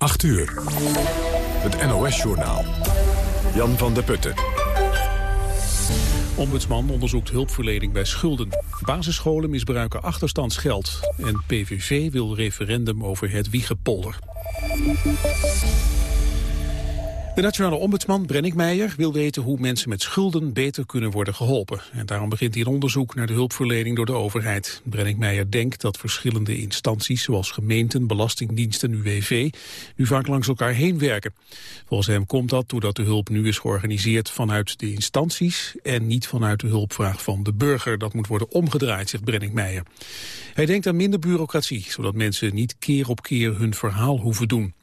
8 uur. Het NOS-journaal. Jan van der Putten. Ombudsman onderzoekt hulpverlening bij schulden. Basisscholen misbruiken achterstandsgeld. En PVV wil referendum over het Wiegepolder. De nationale ombudsman Brennick Meijer wil weten hoe mensen met schulden beter kunnen worden geholpen. En daarom begint hij een onderzoek naar de hulpverlening door de overheid. Brennick Meijer denkt dat verschillende instanties zoals gemeenten, belastingdiensten en UWV nu vaak langs elkaar heen werken. Volgens hem komt dat doordat de hulp nu is georganiseerd vanuit de instanties en niet vanuit de hulpvraag van de burger. Dat moet worden omgedraaid, zegt Brennick Meijer. Hij denkt aan minder bureaucratie, zodat mensen niet keer op keer hun verhaal hoeven doen.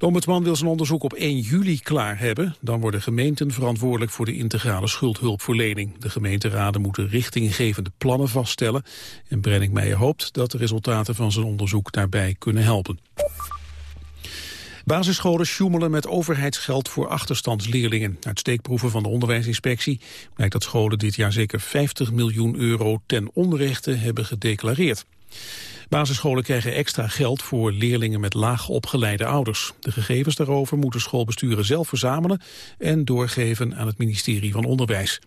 De ombudsman wil zijn onderzoek op 1 juli klaar hebben. Dan worden gemeenten verantwoordelijk voor de integrale schuldhulpverlening. De gemeenteraden moeten richtinggevende plannen vaststellen. En Brenning Meijer hoopt dat de resultaten van zijn onderzoek daarbij kunnen helpen. Basisscholen sjoemelen met overheidsgeld voor achterstandsleerlingen. Uit steekproeven van de onderwijsinspectie blijkt dat scholen dit jaar zeker 50 miljoen euro ten onrechte hebben gedeclareerd. Basisscholen krijgen extra geld voor leerlingen met laag opgeleide ouders. De gegevens daarover moeten schoolbesturen zelf verzamelen en doorgeven aan het ministerie van Onderwijs.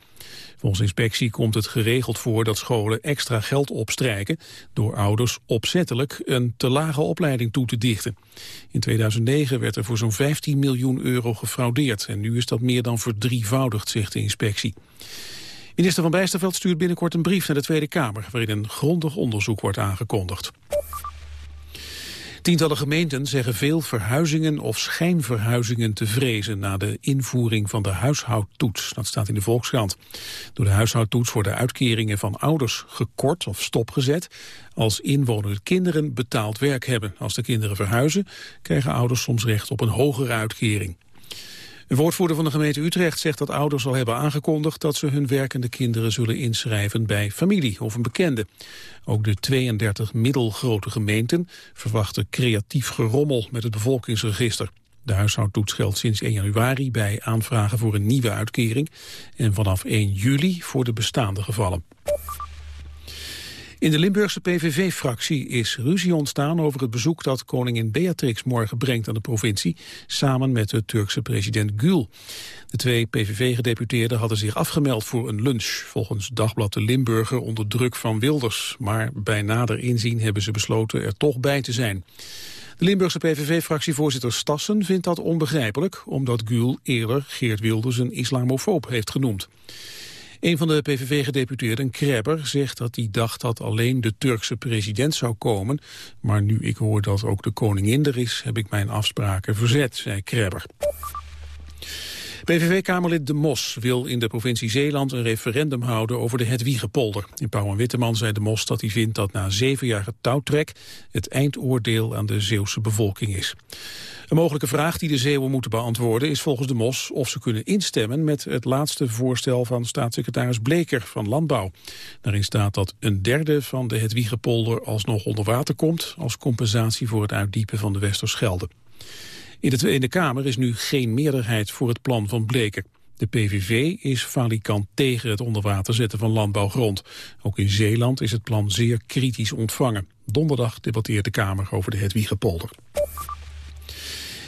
Volgens inspectie komt het geregeld voor dat scholen extra geld opstrijken door ouders opzettelijk een te lage opleiding toe te dichten. In 2009 werd er voor zo'n 15 miljoen euro gefraudeerd en nu is dat meer dan verdrievoudigd, zegt de inspectie. Minister van Bijsterveld stuurt binnenkort een brief naar de Tweede Kamer... waarin een grondig onderzoek wordt aangekondigd. Tientallen gemeenten zeggen veel verhuizingen of schijnverhuizingen te vrezen na de invoering van de huishoudtoets. Dat staat in de Volkskrant. Door de huishoudtoets worden uitkeringen van ouders gekort of stopgezet als inwonende kinderen betaald werk hebben. Als de kinderen verhuizen krijgen ouders soms recht op een hogere uitkering. Een woordvoerder van de gemeente Utrecht zegt dat ouders al hebben aangekondigd dat ze hun werkende kinderen zullen inschrijven bij familie of een bekende. Ook de 32 middelgrote gemeenten verwachten creatief gerommel met het bevolkingsregister. De huishoudtoets geldt sinds 1 januari bij aanvragen voor een nieuwe uitkering en vanaf 1 juli voor de bestaande gevallen. In de Limburgse PVV-fractie is ruzie ontstaan over het bezoek dat koningin Beatrix morgen brengt aan de provincie, samen met de Turkse president Gül. De twee PVV-gedeputeerden hadden zich afgemeld voor een lunch, volgens Dagblad de Limburger onder druk van Wilders. Maar bij nader inzien hebben ze besloten er toch bij te zijn. De Limburgse PVV-fractievoorzitter Stassen vindt dat onbegrijpelijk, omdat Gül eerder Geert Wilders een islamofoob heeft genoemd. Een van de PVV-gedeputeerden, Krebber, zegt dat hij dacht dat alleen de Turkse president zou komen. Maar nu ik hoor dat ook de koningin er is, heb ik mijn afspraken verzet, zei Krebber. PVV-kamerlid De Mos wil in de provincie Zeeland een referendum houden over de Hedwiegepolder. In Pauw en Witteman zei De Mos dat hij vindt dat na zeven jaar touwtrek het eindoordeel aan de Zeeuwse bevolking is. Een mogelijke vraag die de Zeeuwen moeten beantwoorden is volgens de MOS of ze kunnen instemmen met het laatste voorstel van staatssecretaris Bleker van Landbouw. Daarin staat dat een derde van de Hedwiegepolder alsnog onder water komt als compensatie voor het uitdiepen van de Westerschelde. In de Tweede Kamer is nu geen meerderheid voor het plan van Bleker. De PVV is falikant tegen het onderwater zetten van landbouwgrond. Ook in Zeeland is het plan zeer kritisch ontvangen. Donderdag debatteert de Kamer over de Hedwiegepolder.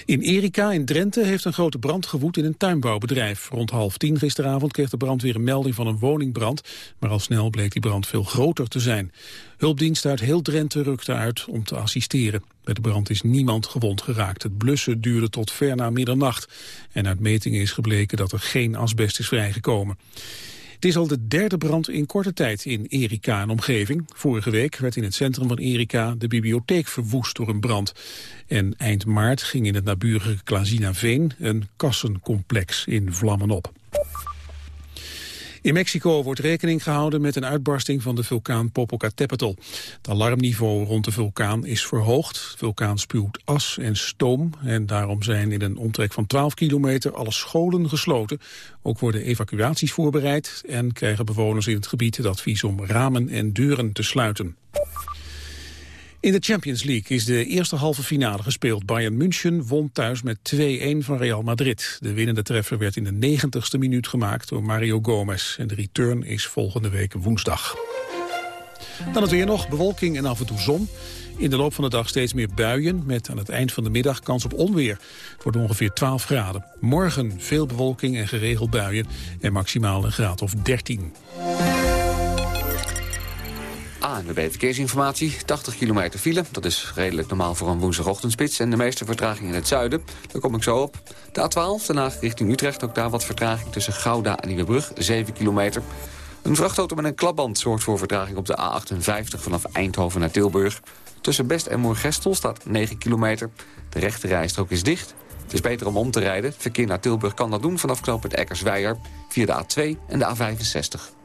In Erika in Drenthe heeft een grote brand gewoed in een tuinbouwbedrijf. Rond half tien gisteravond kreeg de brandweer een melding van een woningbrand, maar al snel bleek die brand veel groter te zijn. Hulpdiensten uit heel Drenthe rukte uit om te assisteren. Bij de brand is niemand gewond geraakt. Het blussen duurde tot ver na middernacht. En uit metingen is gebleken dat er geen asbest is vrijgekomen. Het is al de derde brand in korte tijd in Erika en omgeving. Vorige week werd in het centrum van Erika de bibliotheek verwoest door een brand. En eind maart ging in het naburige Veen een kassencomplex in vlammen op. In Mexico wordt rekening gehouden met een uitbarsting van de vulkaan Popocatépetl. Het alarmniveau rond de vulkaan is verhoogd. De vulkaan spuwt as en stoom en daarom zijn in een omtrek van 12 kilometer alle scholen gesloten. Ook worden evacuaties voorbereid en krijgen bewoners in het gebied het advies om ramen en deuren te sluiten. In de Champions League is de eerste halve finale gespeeld. Bayern München won thuis met 2-1 van Real Madrid. De winnende treffer werd in de 90ste minuut gemaakt door Mario Gomez. En de return is volgende week woensdag. Dan het weer nog, bewolking en af en toe zon. In de loop van de dag steeds meer buien, met aan het eind van de middag kans op onweer. Het wordt ongeveer 12 graden. Morgen veel bewolking en geregeld buien en maximaal een graad of 13. ANWB Verkeersinformatie, 80 kilometer file. Dat is redelijk normaal voor een woensdagochtendspits. En de meeste vertraging in het zuiden. Daar kom ik zo op. De A12, daarna richting Utrecht. Ook daar wat vertraging tussen Gouda en Nieuwebrug, 7 kilometer. Een vrachtauto met een klapband zorgt voor vertraging op de A58... vanaf Eindhoven naar Tilburg. Tussen Best en Moergestel staat 9 kilometer. De rechte rijstrook is dicht. Het is beter om om te rijden. verkeer naar Tilburg kan dat doen vanaf knooppunt Eckersweijer... via de A2 en de A65.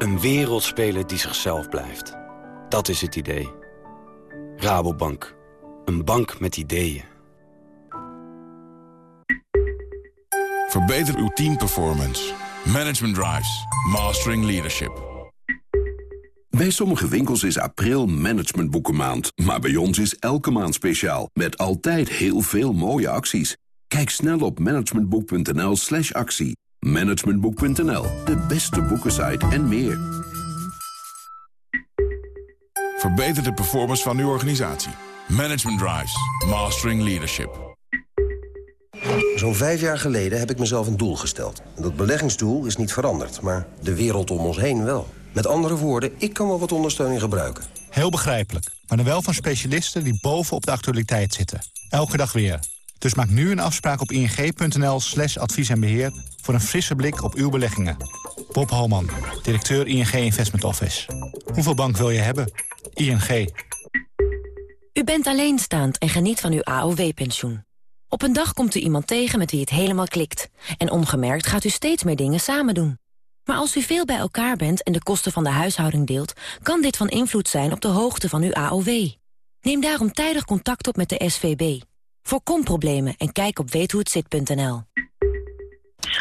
Een wereldspeler die zichzelf blijft. Dat is het idee. Rabobank. Een bank met ideeën. Verbeter uw teamperformance. Management Drives. Mastering Leadership. Bij sommige winkels is april managementboekenmaand. Maar bij ons is elke maand speciaal. Met altijd heel veel mooie acties. Kijk snel op managementboek.nl slash actie. Managementboek.nl, de beste boekensite en meer. Verbeter de performance van uw organisatie. Management Drives. Mastering Leadership. Zo'n vijf jaar geleden heb ik mezelf een doel gesteld. Dat beleggingsdoel is niet veranderd, maar de wereld om ons heen wel. Met andere woorden, ik kan wel wat ondersteuning gebruiken. Heel begrijpelijk, maar dan wel van specialisten die bovenop de actualiteit zitten. Elke dag weer. Dus maak nu een afspraak op ing.nl slash advies en beheer... voor een frisse blik op uw beleggingen. Bob Holman, directeur ING Investment Office. Hoeveel bank wil je hebben? ING. U bent alleenstaand en geniet van uw AOW-pensioen. Op een dag komt u iemand tegen met wie het helemaal klikt. En ongemerkt gaat u steeds meer dingen samen doen. Maar als u veel bij elkaar bent en de kosten van de huishouding deelt... kan dit van invloed zijn op de hoogte van uw AOW. Neem daarom tijdig contact op met de SVB. Voorkom problemen en kijk op weethohetzit.nl.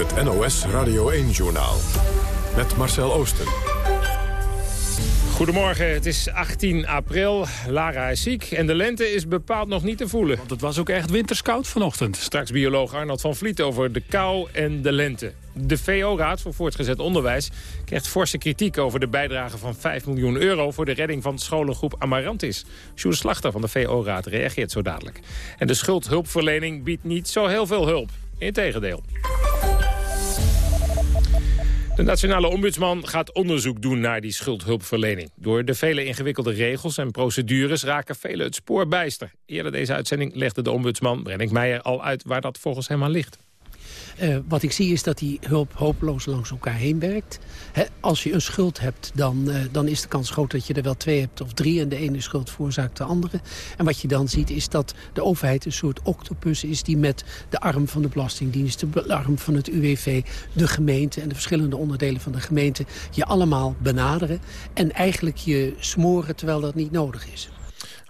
Het NOS Radio 1-journaal met Marcel Oosten. Goedemorgen, het is 18 april. Lara is ziek en de lente is bepaald nog niet te voelen. Want het was ook echt winterskoud vanochtend. Straks bioloog Arnold van Vliet over de kou en de lente. De VO-raad voor voortgezet onderwijs krijgt forse kritiek over de bijdrage van 5 miljoen euro voor de redding van scholengroep Amarantis. Sjoerd Slachter van de VO-raad reageert zo dadelijk. En de schuldhulpverlening biedt niet zo heel veel hulp. Integendeel. De nationale ombudsman gaat onderzoek doen naar die schuldhulpverlening. Door de vele ingewikkelde regels en procedures raken velen het spoor bijster. Eerder deze uitzending legde de ombudsman Brennick Meijer al uit waar dat volgens hem aan ligt. Uh, wat ik zie is dat die hulp hopeloos langs elkaar heen werkt. als je een schuld hebt, dan, uh, dan is de kans groot dat je er wel twee hebt of drie. En de ene schuld veroorzaakt de andere. En wat je dan ziet is dat de overheid een soort octopus is... die met de arm van de Belastingdienst, de arm van het UWV... de gemeente en de verschillende onderdelen van de gemeente... je allemaal benaderen en eigenlijk je smoren terwijl dat niet nodig is.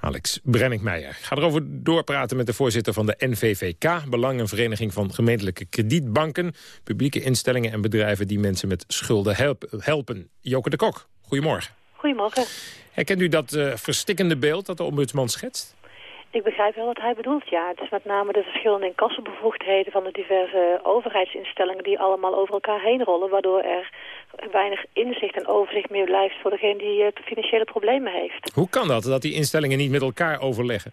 Alex Brenningmeijer. Ga erover doorpraten met de voorzitter van de NVVK... Belangenvereniging van Gemeentelijke Kredietbanken... publieke instellingen en bedrijven die mensen met schulden helpen. Joke de Kok, goedemorgen. Goedemorgen. Herkent u dat uh, verstikkende beeld dat de ombudsman schetst? Ik begrijp wel wat hij bedoelt, ja. Het is met name de verschillende inkassenbevoegdheden van de diverse overheidsinstellingen die allemaal over elkaar heen rollen, waardoor er weinig inzicht en overzicht meer blijft voor degene die uh, financiële problemen heeft. Hoe kan dat, dat die instellingen niet met elkaar overleggen?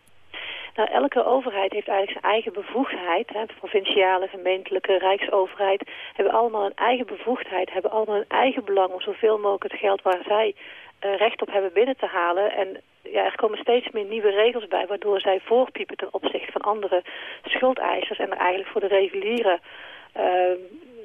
Nou, elke overheid heeft eigenlijk zijn eigen bevoegdheid. Hè. Provinciale, gemeentelijke, rijksoverheid hebben allemaal een eigen bevoegdheid, hebben allemaal een eigen belang om zoveel mogelijk het geld waar zij uh, recht op hebben binnen te halen. En ja, er komen steeds meer nieuwe regels bij, waardoor zij voorpiepen ten opzichte van andere schuldeisers en er eigenlijk voor de reguliere uh,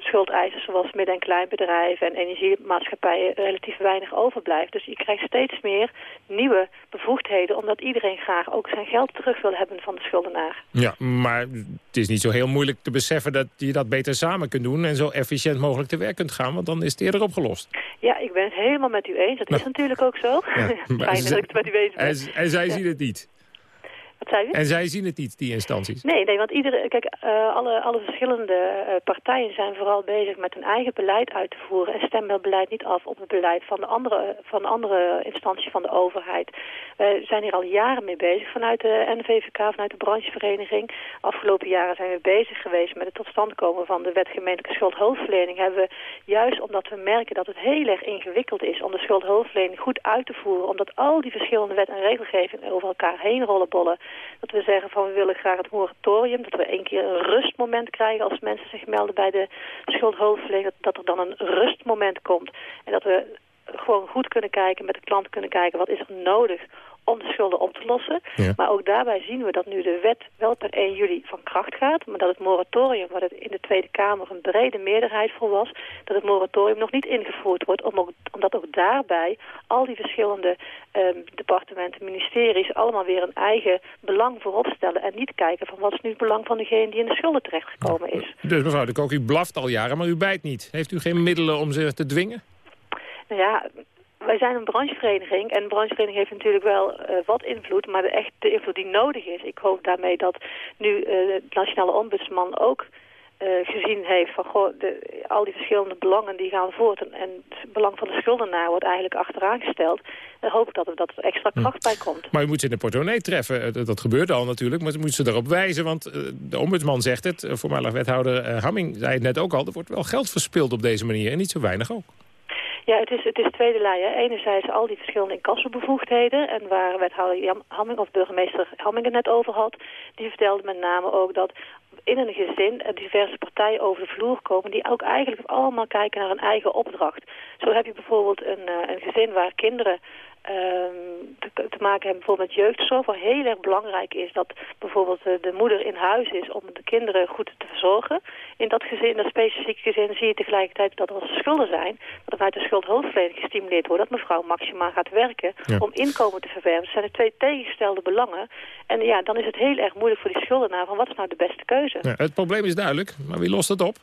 schuldeisers zoals midden- en kleinbedrijven en energiemaatschappijen relatief weinig overblijft. Dus je krijgt steeds meer nieuwe bevoegdheden omdat iedereen graag ook zijn geld terug wil hebben van de schuldenaar. Ja, maar het is niet zo heel moeilijk te beseffen dat je dat beter samen kunt doen en zo efficiënt mogelijk te werk kunt gaan, want dan is het eerder opgelost. Ja, ik ben het helemaal met u eens. Dat is natuurlijk ook zo. Ja, Fijn dat ik het met u eens ben. En, ja. het niet. Wat zei u? En zij zien het niet, die instanties? Nee, nee want iedere, kijk, uh, alle, alle verschillende uh, partijen zijn vooral bezig met hun eigen beleid uit te voeren. En stemmen het beleid niet af op het beleid van de andere, van de andere instantie van de overheid. We zijn hier al jaren mee bezig vanuit de NVVK, vanuit de branchevereniging. Afgelopen jaren zijn we bezig geweest met het tot stand komen van de wet gemeentelijke schuldhulpverlening. Hebben we, juist omdat we merken dat het heel erg ingewikkeld is om de schuldhulpverlening goed uit te voeren. Omdat al die verschillende wet en regelgeving over elkaar heen rollen bollen. Dat we zeggen van we willen graag het moratorium. Dat we één keer een rustmoment krijgen als mensen zich melden bij de schuldhulpverlening. Dat er dan een rustmoment komt. En dat we gewoon goed kunnen kijken, met de klant kunnen kijken wat is er nodig om de schulden op te lossen. Ja. Maar ook daarbij zien we dat nu de wet wel per 1 juli van kracht gaat. Maar dat het moratorium, waar het in de Tweede Kamer een brede meerderheid voor was... dat het moratorium nog niet ingevoerd wordt. Om ook, omdat ook daarbij al die verschillende um, departementen, ministeries... allemaal weer een eigen belang voorop stellen. En niet kijken van wat is nu het belang van degene die in de schulden terechtgekomen is. Dus mevrouw de Kok, u blaft al jaren, maar u bijt niet. Heeft u geen middelen om zich te dwingen? Nou ja, wij zijn een branchevereniging en een branchevereniging heeft natuurlijk wel uh, wat invloed, maar de, echt de invloed die nodig is. Ik hoop daarmee dat nu uh, de nationale ombudsman ook uh, gezien heeft van goh, de, al die verschillende belangen die gaan voort en, en het belang van de schuldenaar wordt eigenlijk achteraan gesteld. Dan hoop ik dat er, dat er extra kracht bij komt. Maar u moet ze in de portemonnee treffen. Dat gebeurt al natuurlijk, maar u moet ze erop wijzen. Want de ombudsman zegt het, voormalig wethouder Hamming zei het net ook al, er wordt wel geld verspild op deze manier en niet zo weinig ook. Ja, het is, het is tweede lijn. Hè. Enerzijds al die verschillende incassobevoegdheden. En waar wethouder Hamming of burgemeester Hamming het net over had... die vertelde met name ook dat in een gezin diverse partijen over de vloer komen... die ook eigenlijk allemaal kijken naar een eigen opdracht. Zo heb je bijvoorbeeld een, een gezin waar kinderen te, te, maken hebben bijvoorbeeld met jeugdzorg, waar heel erg belangrijk is dat bijvoorbeeld de, de, moeder in huis is om de kinderen goed te verzorgen. In dat gezin, dat specifieke gezin, zie je tegelijkertijd dat er als schulden zijn, dat er vanuit de schuldhulpverlening gestimuleerd wordt dat mevrouw maximaal gaat werken ja. om inkomen te verwerven. Dat zijn er twee tegengestelde belangen. En ja, dan is het heel erg moeilijk voor die schuldenaar van wat is nou de beste keuze. Ja, het probleem is duidelijk, maar wie lost het op?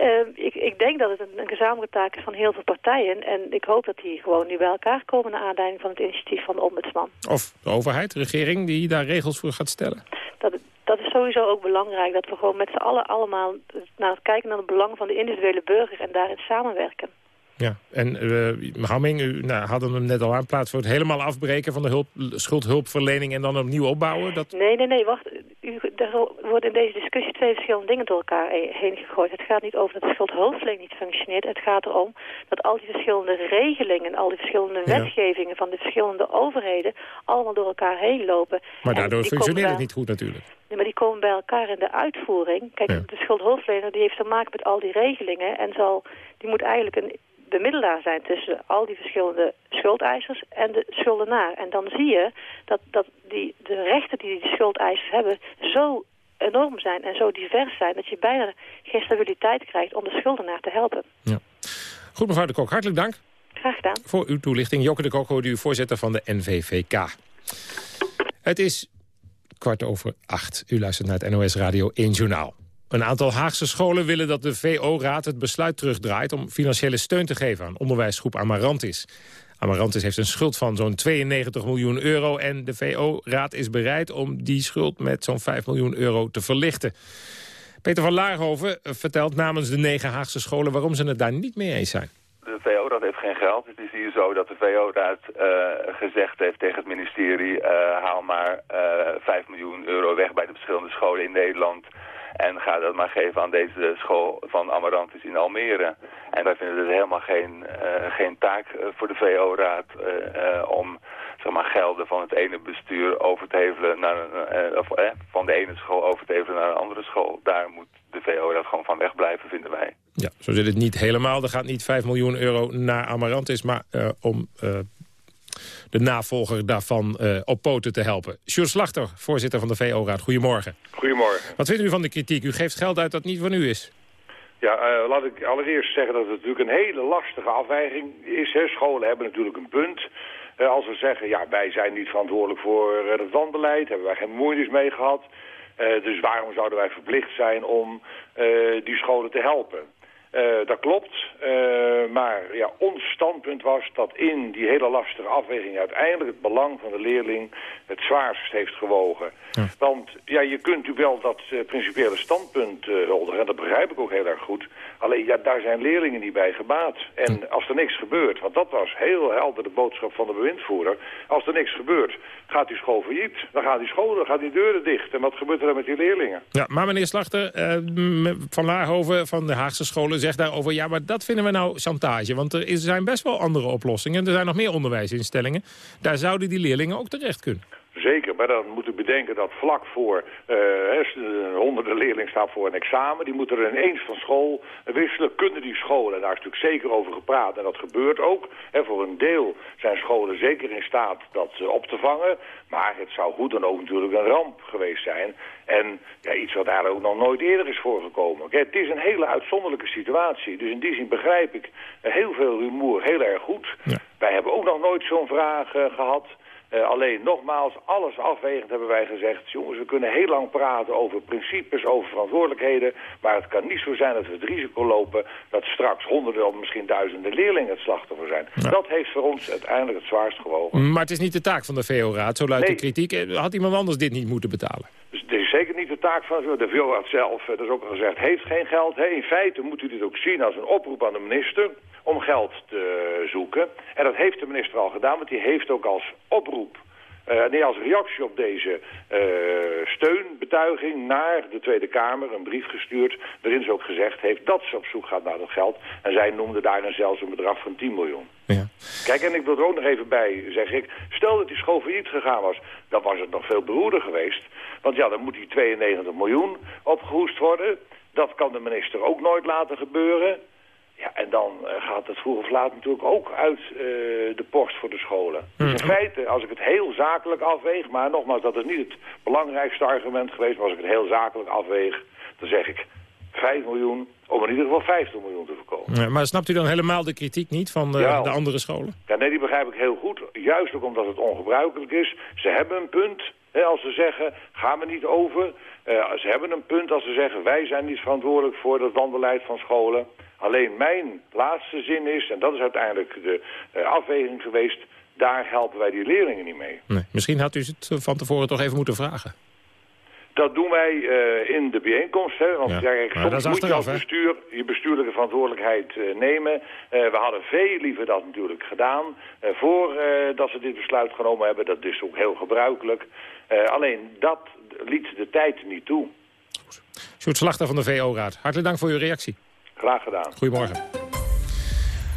Uh, ik, ik, denk dat het een, een, gezamenlijke taak is van heel veel partijen. En ik hoop dat die gewoon nu bij elkaar komen... naar aanleiding van het initiatief van de ombudsman. Of de overheid, de regering, die daar regels voor gaat stellen. Dat, dat is sowieso ook belangrijk. Dat we gewoon met z'n allen allemaal naar kijken naar het belang van de individuele burger... en daarin samenwerken. Ja, en uh, Hamming, u nou, hadden hem net al aan plaats voor het helemaal afbreken van de hulp, schuldhulpverlening en dan opnieuw opbouwen? Dat... Nee, nee, nee, wacht. U, er worden in deze discussie twee verschillende dingen door elkaar heen gegooid. Het gaat niet over dat de schuldhulpverlening niet functioneert. Het gaat erom dat al die verschillende regelingen, al die verschillende ja. wetgevingen van de verschillende overheden allemaal door elkaar heen lopen. Maar daardoor functioneert het niet goed natuurlijk. Nee, maar die komen bij elkaar in de uitvoering. Kijk, ja. de schuldhulpverlener die heeft te maken met al die regelingen en zal, die moet eigenlijk een bemiddelaar zijn tussen al die verschillende schuldeisers en de schuldenaar. En dan zie je dat, dat die, de rechten die die schuldeisers hebben zo enorm zijn en zo divers zijn... dat je bijna geen stabiliteit krijgt om de schuldenaar te helpen. Ja. Goed, mevrouw de Kok, hartelijk dank. Graag gedaan. Voor uw toelichting. Jokke de Kok, hoorde u voorzitter van de NVVK. Het is kwart over acht. U luistert naar het NOS Radio 1 Journaal. Een aantal Haagse scholen willen dat de VO-raad het besluit terugdraait... om financiële steun te geven aan onderwijsgroep Amarantis. Amarantis heeft een schuld van zo'n 92 miljoen euro... en de VO-raad is bereid om die schuld met zo'n 5 miljoen euro te verlichten. Peter van Laarhoven vertelt namens de negen Haagse scholen... waarom ze het daar niet mee eens zijn. De VO-raad heeft geen geld. Het is hier zo dat de VO-raad uh, gezegd heeft tegen het ministerie... Uh, haal maar uh, 5 miljoen euro weg bij de verschillende scholen in Nederland... En ga dat maar geven aan deze school van Amarantis in Almere. En wij vinden het helemaal geen, uh, geen taak uh, voor de VO-raad uh, om zeg maar, gelden van het ene bestuur over te hevelen naar een, eh, of, eh, van de ene school over te hevelen naar een andere school. Daar moet de VO dat gewoon van wegblijven, vinden wij. Ja, zo zit het niet helemaal. Er gaat niet 5 miljoen euro naar Amarantis, maar eh, om eh, de navolger daarvan eh, op poten te helpen. Sjoerd Slachter, voorzitter van de VO-raad. Goedemorgen. Goedemorgen. Wat vindt u van de kritiek? U geeft geld uit dat niet van u is. Ja, eh, laat ik allereerst zeggen dat het natuurlijk een hele lastige afweging is. Hè. Scholen hebben natuurlijk een punt. Eh, als we zeggen, ja, wij zijn niet verantwoordelijk voor het landbeleid, hebben wij geen moeite mee gehad. Eh, dus waarom zouden wij verplicht zijn om die scholen te helpen? Eh, dat klopt, Eh, maar ja, ons standpunt was dat in die hele lastige afweging uiteindelijk het belang van de leerling het zwaarst heeft gewogen. Want ja, je kunt u wel dat eh, principiële standpunt huldigen, en dat begrijp ik ook heel erg goed. Alleen ja, daar zijn leerlingen niet bij gebaat. En als er niks gebeurt, want dat was heel helder de boodschap van de bewindvoerder. Als er niks gebeurt, gaat die school failliet. Dan gaan die scholen, dan gaan die deuren dicht. En wat gebeurt er dan met die leerlingen? Ja, maar meneer Slachter, Van Laarhoven van de Haagse scholen zegt daarover... ja, maar dat vinden we nou chantage, want er zijn best wel andere oplossingen. Er zijn nog meer onderwijsinstellingen. Daar zouden die leerlingen ook terecht kunnen. Zeker, maar dan moet u bedenken dat vlak voor eh, honderden leerlingen staan voor een examen. Die moeten er ineens van school wisselen. Kunnen die scholen, en daar is natuurlijk zeker over gepraat en dat gebeurt ook. Hè, voor een deel zijn scholen zeker in staat dat eh, op te vangen. Maar het zou goed dan ook natuurlijk een ramp geweest zijn. En ja, iets wat eigenlijk ook nog nooit eerder is voorgekomen. Kijk, het is een hele uitzonderlijke situatie. Dus in die zin begrijp ik heel veel rumoer heel erg goed. Wij hebben ook nog nooit zo'n vraag eh, gehad. Eh, alleen nogmaals, alles afwegend hebben wij gezegd... jongens, we kunnen heel lang praten over principes, over verantwoordelijkheden... maar het kan niet zo zijn dat we het risico lopen... dat straks honderden of misschien duizenden leerlingen het slachtoffer zijn. Dat heeft voor ons uiteindelijk het zwaarst gewogen. Maar het is niet de taak van de VO-raad, zo luidt Nee. de kritiek. Eh, Had iemand anders dit niet moeten betalen? Dus niet de taak van de VO-raad zelf. eh, Dat is ook al gezegd, heeft geen geld. In feite moet u dit ook zien als een oproep aan de minister om geld te zoeken. En dat heeft de minister al gedaan, want die heeft ook als oproep... eh, nee, als reactie op deze eh, steunbetuiging naar de Tweede Kamer een brief gestuurd... waarin ze ook gezegd heeft dat ze op zoek gaat naar dat geld. En zij noemde daarin zelfs een bedrag van 10 miljoen. Kijk, en ik wil er ook nog even bij, zeg ik... stel dat die school failliet gegaan was, dan was het nog veel beroerder geweest. Want ja, dan moet die 92 miljoen opgehoest worden. Dat kan de minister ook nooit laten gebeuren. Ja, en dan eh, gaat het vroeg of laat natuurlijk ook uit eh, de post voor de scholen. Dus in feite, als ik het heel zakelijk afweeg... maar nogmaals, dat is niet het belangrijkste argument geweest... maar als ik het heel zakelijk afweeg, dan zeg ik 5 miljoen... om in ieder geval 50 miljoen te voorkomen. Ja, maar snapt u dan helemaal de kritiek niet van de, Ja. de andere scholen? Ja, nee, die begrijp ik heel goed. Juist ook omdat het ongebruikelijk is. Ze hebben een punt als ze zeggen, gaan we niet over. Eh, ze hebben een punt als ze zeggen, wij zijn niet verantwoordelijk voor het landbeleid van scholen. Alleen mijn laatste zin is, en dat is uiteindelijk de eh, afweging geweest... daar helpen wij die leerlingen niet mee. Nee. Misschien had u het van tevoren toch even moeten vragen. Dat doen wij eh, in de bijeenkomst. Hè, want Ja. dat soms is moet je als bestuur je bestuurlijke verantwoordelijkheid nemen. We hadden veel liever dat natuurlijk gedaan. voordat dat ze dit besluit genomen hebben. Dat is ook heel gebruikelijk. Eh, alleen dat liet de tijd niet toe. Sjoerd Slachter van de VO-raad, hartelijk dank voor uw reactie. Graag gedaan. Goedemorgen.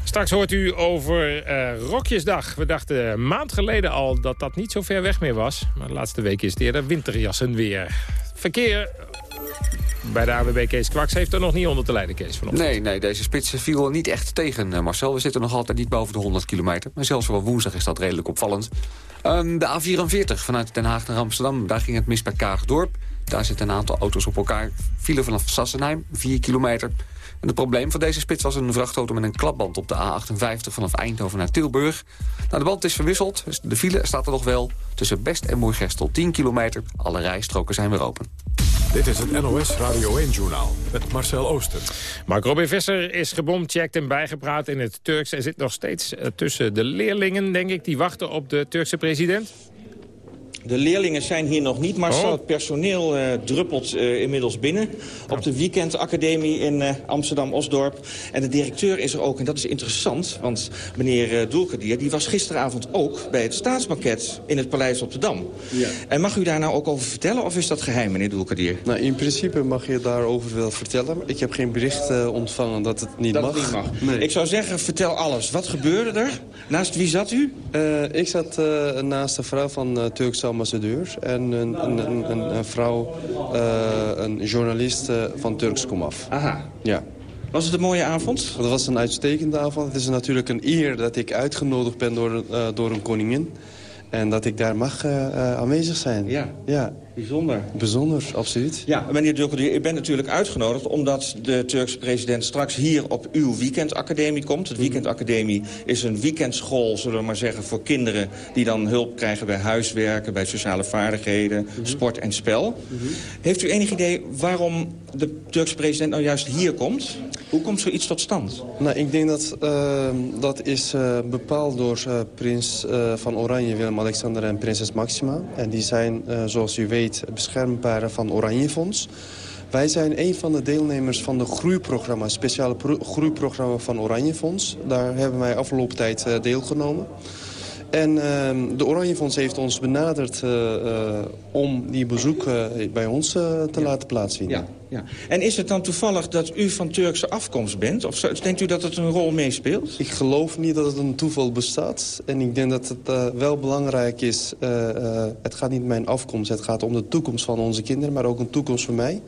Straks hoort u over eh, Rokjesdag. We dachten een maand geleden al dat dat niet zo ver weg meer was. Maar de laatste week is het eerder winterjassen weer. Verkeer bij de AWB Kees Kwaks heeft er nog niet onder te lijden, Kees. Vanochtend. Nee, nee, deze spits viel niet echt tegen, eh, Marcel. We zitten nog altijd niet boven de 100 kilometer. Maar zelfs wel woensdag is dat redelijk opvallend. Ehm, de A44 vanuit Den Haag naar Amsterdam, daar ging het mis bij Kaagdorp. Daar zitten een aantal auto's op elkaar. Vielen vanaf Sassenheim, 4 kilometer. En het probleem van deze spits was een vrachtauto met een klapband op de A58 vanaf Eindhoven naar Tilburg. Nou, de band is verwisseld, dus de file staat er nog wel. Tussen Best en Moergestel 10 kilometer. Alle rijstroken zijn weer open. Dit is het NOS Radio 1-journaal met Marcel Ooster. Mark Robin Visser is gebomcheckt en bijgepraat in het Turks. Hij zit nog steeds eh, tussen de leerlingen, denk ik, die wachten op de Turkse president. De leerlingen zijn hier nog niet, maar Oh. het personeel eh, druppelt eh, inmiddels binnen. Op de weekendacademie in eh, Amsterdam-Osdorp. En de directeur is er ook, en dat is interessant. Want meneer uh, Doelkadier die was gisteravond ook bij het staatsbanket in het Paleis op de Dam. Ja. En mag u daar nou ook over vertellen of is dat geheim, meneer Doelkadier? Nou, in principe mag je daarover wel vertellen. Ik heb geen bericht uh, ontvangen dat het niet dat mag. Het niet mag. Nee. Ik zou zeggen, vertel alles. Wat gebeurde er? Naast wie zat u? Uh, ik zat uh, naast de vrouw van uh, Turkse ambassadeur. En een, een, een, een vrouw, een journalist van Turks komaf. Aha. Ja. Was het een mooie avond? Dat was een uitstekende avond. Het is natuurlijk een eer dat ik uitgenodigd ben door, door een koningin. En dat ik daar mag aanwezig zijn. Ja. ja. Bijzonder. Bijzonder, absoluut. Ja, meneer Dulkadier, u bent natuurlijk uitgenodigd... omdat de Turkse president straks hier op uw weekendacademie komt. Het weekendacademie is een weekendschool, zullen we maar zeggen... voor kinderen die dan hulp krijgen bij huiswerken... bij sociale vaardigheden, mm -hmm. sport en spel. Mm -hmm. Heeft u enig idee waarom de Turkse president nou juist hier komt? Hoe komt zoiets tot stand? Nou, ik denk dat uh, dat is uh, bepaald door uh, prins van Oranje, Willem-Alexander en prinses Maxima. En die zijn, zoals u weet beschermparen van Oranjefonds. Wij zijn een van de deelnemers van de groeiprogramma, speciale groeiprogramma van Oranjefonds. Daar hebben wij afgelopen tijd uh, deelgenomen. En uh, de Oranjefonds heeft ons benaderd uh, uh, om die bezoeken bij ons te ja. laten plaatsvinden. Ja, ja. En is het dan toevallig dat u van Turkse afkomst bent? Of denkt u dat het een rol meespeelt? Ik geloof niet dat het een toeval bestaat. En ik denk dat het wel belangrijk is. het gaat niet om mijn afkomst. Het gaat om de toekomst van onze kinderen, maar ook een toekomst voor mij.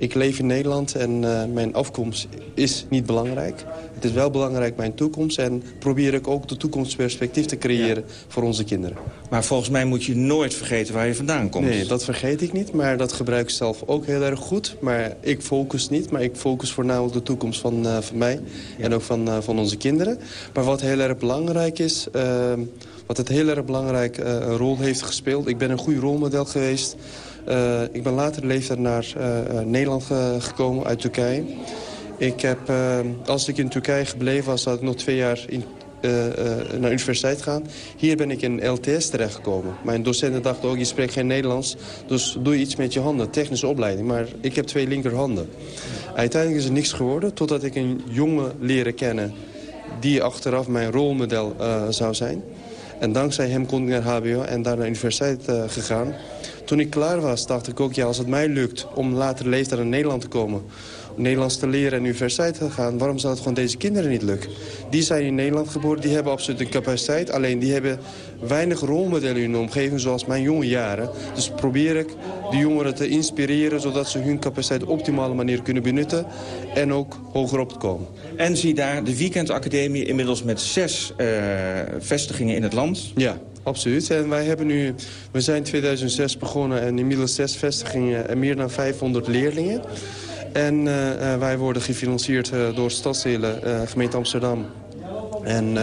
Ik leef in Nederland en uh, mijn afkomst is niet belangrijk. Het is wel belangrijk mijn toekomst. En probeer ik ook de toekomstperspectief te creëren ja. voor onze kinderen. Maar volgens mij moet je nooit vergeten waar je vandaan komt. Nee, dat vergeet ik niet. Maar dat gebruik ik zelf ook heel erg goed. Maar ik focus niet. Maar ik focus voornamelijk de toekomst van, uh, van mij. Ja. En ook van, uh, van onze kinderen. Maar wat heel erg belangrijk is... wat het heel erg belangrijk een rol heeft gespeeld... Ik ben een goed rolmodel geweest... Uh, ik ben later leeftijd naar uh, Nederland ge gekomen, uit Turkije. Ik heb, als ik in Turkije gebleven was, had ik nog twee jaar in, naar universiteit gaan. Hier ben ik in LTS terechtgekomen. Mijn docenten dachten ook, je spreekt geen Nederlands, dus doe iets met je handen, technische opleiding. Maar ik heb twee linkerhanden. Uiteindelijk is er niks geworden, totdat ik een jongen leren kennen... die achteraf mijn rolmodel zou zijn. En dankzij hem kon ik naar HBO en daar naar de universiteit gegaan. Toen ik klaar was, dacht ik ook, ja, als het mij lukt om later leeftijd naar Nederland te komen... Nederlands te leren en universiteit te gaan, waarom zou het gewoon deze kinderen niet lukken? Die zijn in Nederland geboren, die hebben absoluut een capaciteit. Alleen die hebben weinig rolmodellen in hun omgeving, zoals mijn jonge jaren. Dus probeer ik de jongeren te inspireren, zodat ze hun capaciteit op optimale manier kunnen benutten. En ook hoger op te komen. En zie daar de weekendacademie inmiddels met zes uh, vestigingen in het land. Ja. Absoluut. En wij hebben nu, we zijn in 2006 begonnen en inmiddels zes vestigingen en meer dan 500 leerlingen. En uh, uh, wij worden gefinancierd uh, door stadsdelen, gemeente Amsterdam en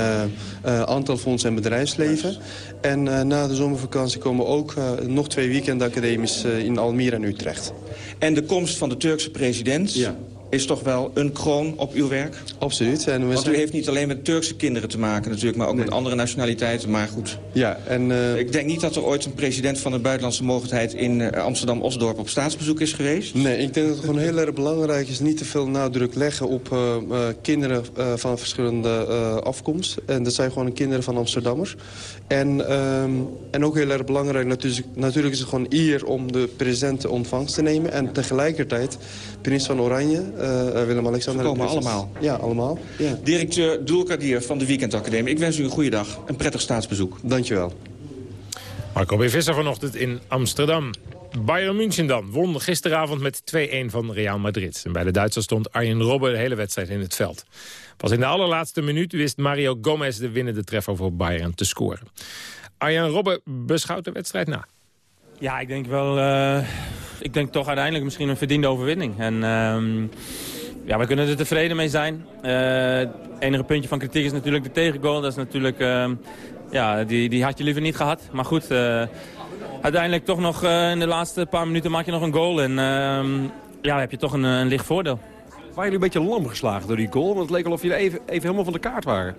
een aantal fondsen en bedrijfsleven. En na de zomervakantie komen ook nog twee weekendacademies in Almere en Utrecht. En de komst van de Turkse president... Ja is toch wel een kroon op uw werk? Absoluut. En we Want u heeft niet alleen met Turkse kinderen te maken natuurlijk... maar ook nee. met andere nationaliteiten, maar goed. Ja, en, uh... Ik denk niet dat er ooit een president van de buitenlandse mogendheid... in uh, Amsterdam-Osdorp op staatsbezoek is geweest? Nee, ik denk dat het gewoon heel erg belangrijk is... niet te veel nadruk leggen op uh, kinderen van verschillende afkomst. En dat zijn gewoon kinderen van Amsterdammers. En, en ook heel erg belangrijk, natuurlijk, natuurlijk is het gewoon eer... om de president ontvangst te nemen. En tegelijkertijd, prins van Oranje... Uh, Willem-Alexander. Ze komen allemaal? Ja, allemaal. Ja. Directeur Doelkadier van de Weekendacademie. Ik wens u een goede dag. Een prettig staatsbezoek. Dankjewel. Marco B. Visser vanochtend in Amsterdam. Bayern München dan won gisteravond met 2-1 van Real Madrid. En bij de Duitsers stond Arjen Robben de hele wedstrijd in het veld. Pas in de allerlaatste minuut wist Mario Gomez de winnende treffer voor Bayern te scoren. Arjen Robben beschouwt de wedstrijd na. Ja, ik denk wel... Uh, ik denk toch uiteindelijk misschien een verdiende overwinning. En uh, ja, we kunnen er tevreden mee zijn. Uh, het enige puntje van kritiek is natuurlijk de tegengoal. Dat is natuurlijk... Uh, ja, die, die had je liever niet gehad. Maar goed, uiteindelijk toch nog in de laatste paar minuten maak je nog een goal. En ehm, ja, dan heb je toch een, een licht voordeel. Jullie een beetje lam geslagen door die goal? Want het leek alsof jullie even, even helemaal van de kaart waren.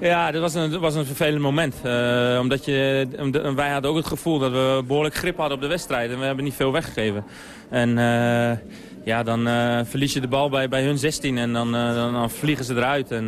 Ja, dat was een, was een vervelend moment. Uh, omdat je, wij hadden ook het gevoel dat we behoorlijk grip hadden op de wedstrijd. En we hebben niet veel weggegeven. En uh, ja, dan uh, verlies je de bal bij, bij hun 16 en dan, dan, dan, vliegen ze eruit. En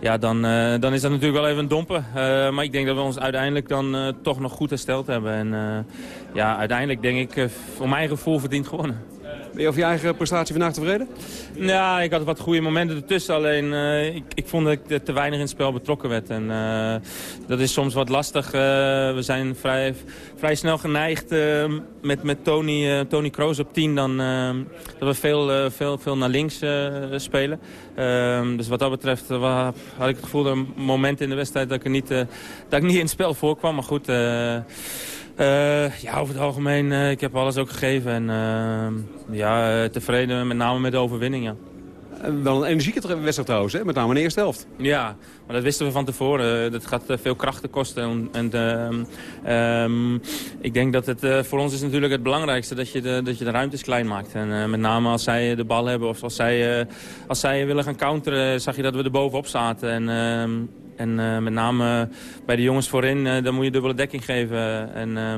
ja, dan, dan is dat natuurlijk wel even een domper. maar ik denk dat we ons uiteindelijk dan toch nog goed hersteld hebben. En ja, uiteindelijk denk ik, voor mijn gevoel verdiend gewonnen. Ben je over je eigen prestatie vandaag tevreden? Ja, ik had wat goede momenten ertussen. Alleen uh, ik, ik, vond dat ik te weinig in het spel betrokken werd. En uh, dat is soms wat lastig. Uh, we zijn vrij, vrij snel geneigd met, met Tony, Tony Kroos op 10. Dan, dat we veel, veel, veel naar links spelen. Ehm, dus wat dat betreft had ik het gevoel dat een moment in de wedstrijd dat ik, niet, dat ik niet in het spel voorkwam. Maar goed... Uh, ja, over het algemeen, uh, ik heb alles ook gegeven. En uh, ja, tevreden met name met de overwinning, ja. Wel een energieke wedstrijd trouwens, hè? met name in de eerste helft. Ja, maar dat wisten we van tevoren. Dat gaat veel krachten kosten. En, um, ik denk dat het voor ons is natuurlijk het belangrijkste dat je de, dat je de ruimtes klein maakt. En met name als zij de bal hebben of als zij, als zij willen gaan counteren, zag je dat we er bovenop zaten. En ehm, en uh, met name bij de jongens voorin, uh, dan moet je dubbele dekking geven. En uh,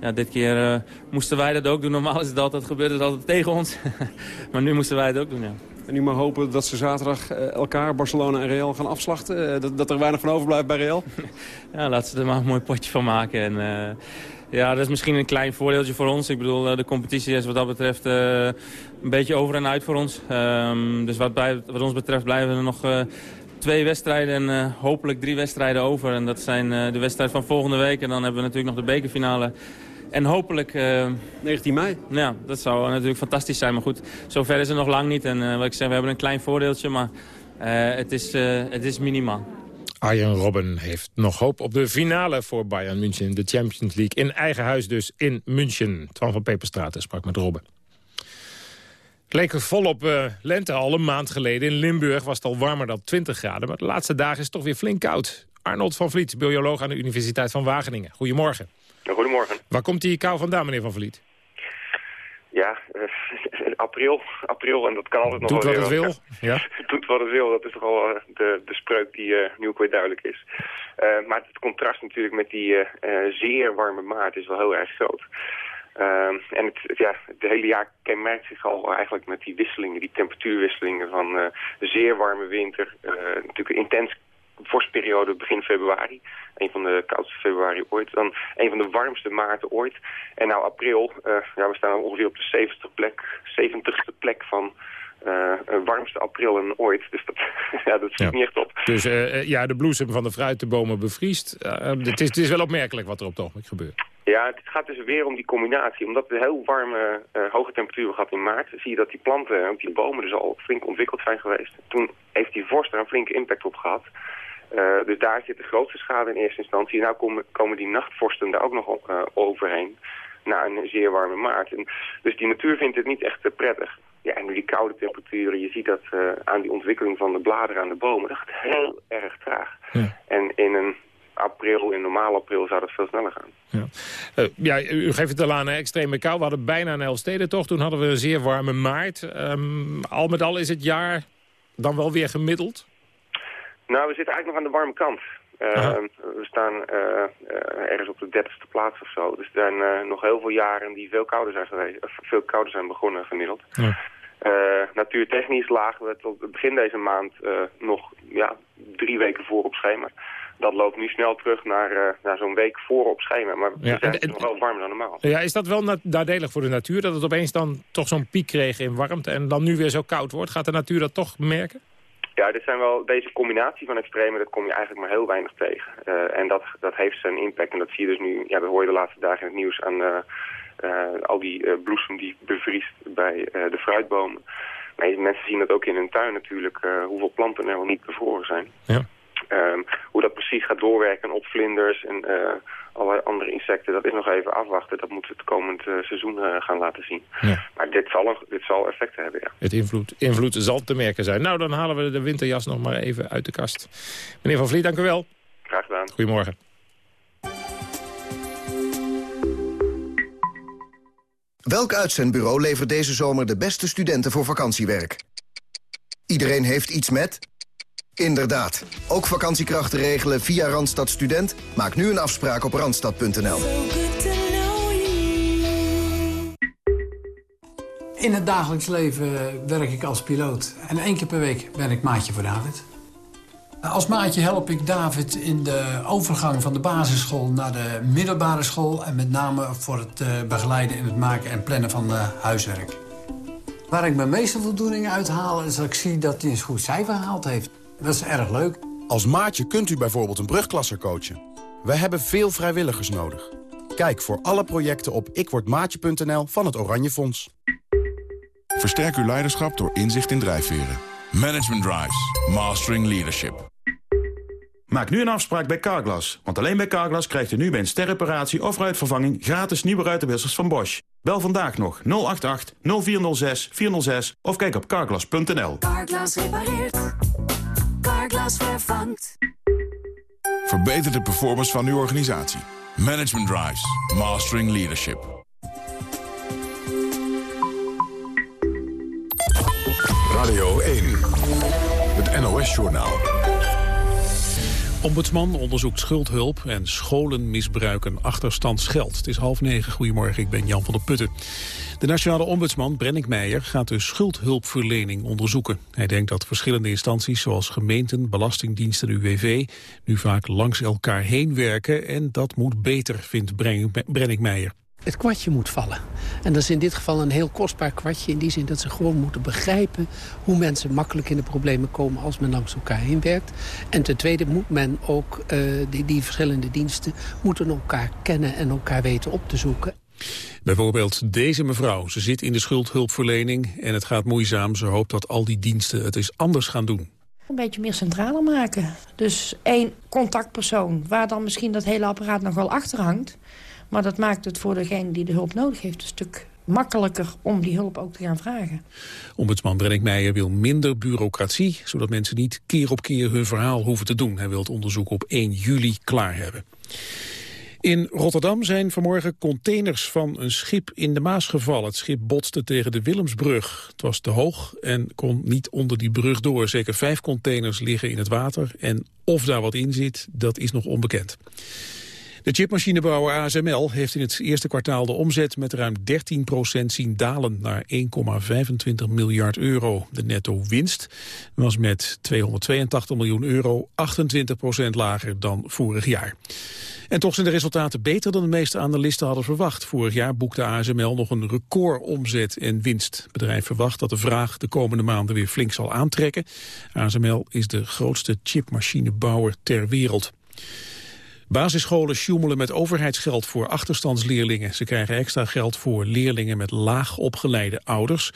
ja, dit keer moesten wij dat ook doen. Normaal is het altijd, gebeurt het altijd tegen ons. maar nu moesten wij het ook doen, ja. En nu maar hopen dat ze zaterdag elkaar, Barcelona en Real, gaan afslachten. dat, dat er weinig van overblijft bij Real. ja, laten ze er maar een mooi potje van maken. En, ja, dat is misschien een klein voordeeltje voor ons. Ik bedoel, de competitie is wat dat betreft een beetje over en uit voor ons. Um, dus wat, bij, wat ons betreft blijven we er nog twee wedstrijden en uh, hopelijk drie wedstrijden over. En dat zijn uh, de wedstrijd van volgende week. En dan hebben we natuurlijk nog de bekerfinale. En hopelijk... Uh, eh, 19 mei. Ja, dat zou natuurlijk fantastisch zijn. Maar goed, zover is het nog lang niet. En wat ik zeg, we hebben een klein voordeeltje, maar het, is, het is minimaal. Arjen Robben heeft nog hoop op de finale voor Bayern München. De Champions League in eigen huis dus in München. Twan van Peperstraat sprak met Robben. Het leek volop uh, lente al een maand geleden. In Limburg was het al warmer dan 20 graden. Maar de laatste dagen is het toch weer flink koud. Arnold van Vliet, bioloog aan de Universiteit van Wageningen. Goedemorgen. Goedemorgen. Waar komt die kou vandaan, meneer van Vliet? Ja, uh, april, april en dat kan altijd nog Doet wel wat het wil? Ja. Doet wat het wil, dat is toch al uh, de, de spreuk die uh, nu ook weer duidelijk is. maar het contrast natuurlijk met die zeer warme maart is wel heel erg groot. Uh, en het, ja, het hele jaar kenmerkt zich al eigenlijk met die wisselingen, die temperatuurwisselingen van uh, zeer warme winter, uh, natuurlijk een intens vorstperiode begin februari. Een van de koudste februari ooit. Dan een van de warmste maarten ooit. En nou april, uh, ja, we staan ongeveer op de 70ste plek, 70ste plek van uh, warmste april en ooit. Dus dat, ja, dat schiet ja. niet echt op. Dus uh, ja, de bloesem van de fruitenbomen bevriest. het, is, het is wel opmerkelijk wat er op het ogenblik gebeurt. Ja, het gaat dus weer om die combinatie. Omdat we heel warme, hoge temperaturen gehad in maart... zie je dat die planten, ook die bomen dus al flink ontwikkeld zijn geweest. Toen heeft die vorst er een flinke impact op gehad. Uh, dus daar zit de grootste schade in eerste instantie. Nou komen, komen die nachtvorsten daar ook nog op, uh, overheen. Na een zeer warme maart. En dus die natuur vindt het niet echt prettig. Ja, en nu die koude temperaturen, je ziet dat aan die ontwikkeling van de bladeren aan de bomen. Dat gaat heel erg traag. Ja. En in een april, in normaal april zou dat veel sneller gaan. Ja, uh, ja u geeft het al aan, hè, extreme kou. We hadden bijna een Elfsteden toch. Toen hadden we een zeer warme maart. Um, al met al is het jaar dan wel weer gemiddeld? Nou, we zitten eigenlijk nog aan de warme kant. Uh, we staan uh, uh, ergens op de dertigste plaats of zo. Dus er zijn nog heel veel jaren die veel kouder zijn, geweest, veel kouder zijn begonnen gemiddeld. Ja. natuurtechnisch lagen we tot het begin deze maand nog ja, drie weken voor op schema. Dat loopt nu snel terug naar, naar zo'n week voor op schema. Maar we ja, zijn en, nog wel warmer dan normaal. Ja, is dat wel nadelig voor de natuur? Dat het opeens dan toch zo'n piek kreeg in warmte en dan nu weer zo koud wordt? Gaat de natuur dat toch merken? Ja, dit zijn wel, deze combinatie van extremen, dat kom je eigenlijk maar heel weinig tegen. Uh, en dat, dat heeft zijn impact. En dat zie je dus nu, ja, dat hoor je de laatste dagen in het nieuws aan uh, uh, al die bloesem die bevriest bij de fruitbomen. Maar mensen zien dat ook in hun tuin natuurlijk, hoeveel planten er wel niet bevroren zijn. Ja. Um, hoe dat precies gaat doorwerken op vlinders en uh, allerlei andere insecten, dat is nog even afwachten. Dat moeten we het komend uh, seizoen uh, gaan laten zien. Ja. Maar dit zal, dit zal effecten hebben, ja. Het invloed, invloed zal te merken zijn. Nou, dan halen we de winterjas nog maar even uit de kast. Meneer Van Vliet, dank u wel. Graag gedaan. Goedemorgen. Welk uitzendbureau levert deze zomer de beste studenten voor vakantiewerk? Iedereen heeft iets met... Inderdaad. Ook vakantiekrachten regelen via Randstad Student? Maak nu een afspraak op randstad.nl. In het dagelijks leven werk ik als piloot. En één keer per week ben ik maatje voor David. Als maatje help ik David in de overgang van de basisschool naar de middelbare school... en met name voor het eh, begeleiden in het maken en plannen van uh, huiswerk. Waar ik mijn meeste voldoening uit haal is dat ik zie dat hij een goed cijfer gehaald heeft. Dat is erg leuk. Als maatje kunt u bijvoorbeeld een brugklasser coachen. We hebben veel vrijwilligers nodig. Kijk voor alle projecten op ikwordmaatje.nl van het Oranje Fonds. Versterk uw leiderschap door inzicht in drijfveren. Management Drives. Mastering Leadership. Maak nu een afspraak bij Carglass. Want alleen bij Carglass krijgt u nu bij een sterreparatie of ruitvervanging... gratis nieuwe ruitenwissers van Bosch. Bel vandaag nog 088 0406 406 of kijk op carglass.nl. Carglass repareert. Carglass vervangt. Verbeter de performance van uw organisatie. Management Drives. Mastering Leadership. Radio 1. Het NOS-journaal. Ombudsman onderzoekt schuldhulp en scholen misbruiken achterstandsgeld. Het is half negen. Goedemorgen, ik ben Jan van der Putten. De nationale ombudsman Brennick Meijer gaat de schuldhulpverlening onderzoeken. Hij denkt dat verschillende instanties zoals gemeenten, belastingdiensten en UWV... nu vaak langs elkaar heen werken en dat moet beter, vindt Brennick Meijer het kwartje moet vallen. En dat is in dit geval een heel kostbaar kwartje... in die zin dat ze gewoon moeten begrijpen... hoe mensen makkelijk in de problemen komen als men langs elkaar heen werkt. En ten tweede moet men ook, uh, die, die verschillende diensten... moeten elkaar kennen en elkaar weten op te zoeken. Bijvoorbeeld deze mevrouw. Ze zit in de schuldhulpverlening en het gaat moeizaam. Ze hoopt dat al die diensten het eens anders gaan doen. Een beetje meer centraler maken. Dus één contactpersoon waar dan misschien dat hele apparaat nog wel achter hangt. Maar dat maakt het voor degene die de hulp nodig heeft een stuk makkelijker om die hulp ook te gaan vragen. Ombudsman Brennick Meijer wil minder bureaucratie... zodat mensen niet keer op keer hun verhaal hoeven te doen. Hij wil het onderzoek op 1 juli klaar hebben. In Rotterdam zijn vanmorgen containers van een schip in de Maas gevallen. Het schip botste tegen de Willemsbrug. Het was te hoog en kon niet onder die brug door. Zeker vijf containers liggen in het water. En of daar wat in zit, dat is nog onbekend. De chipmachinebouwer ASML heeft in het eerste kwartaal de omzet met ruim 13% zien dalen naar 1,25 miljard euro. De netto winst was met 282 miljoen euro 28% lager dan vorig jaar. En toch zijn de resultaten beter dan de meeste analisten hadden verwacht. Vorig jaar boekte ASML nog een record omzet en winst. Het bedrijf verwacht dat de vraag de komende maanden weer flink zal aantrekken. ASML is de grootste chipmachinebouwer ter wereld. Basisscholen sjoemelen met overheidsgeld voor achterstandsleerlingen. Ze krijgen extra geld voor leerlingen met laag opgeleide ouders.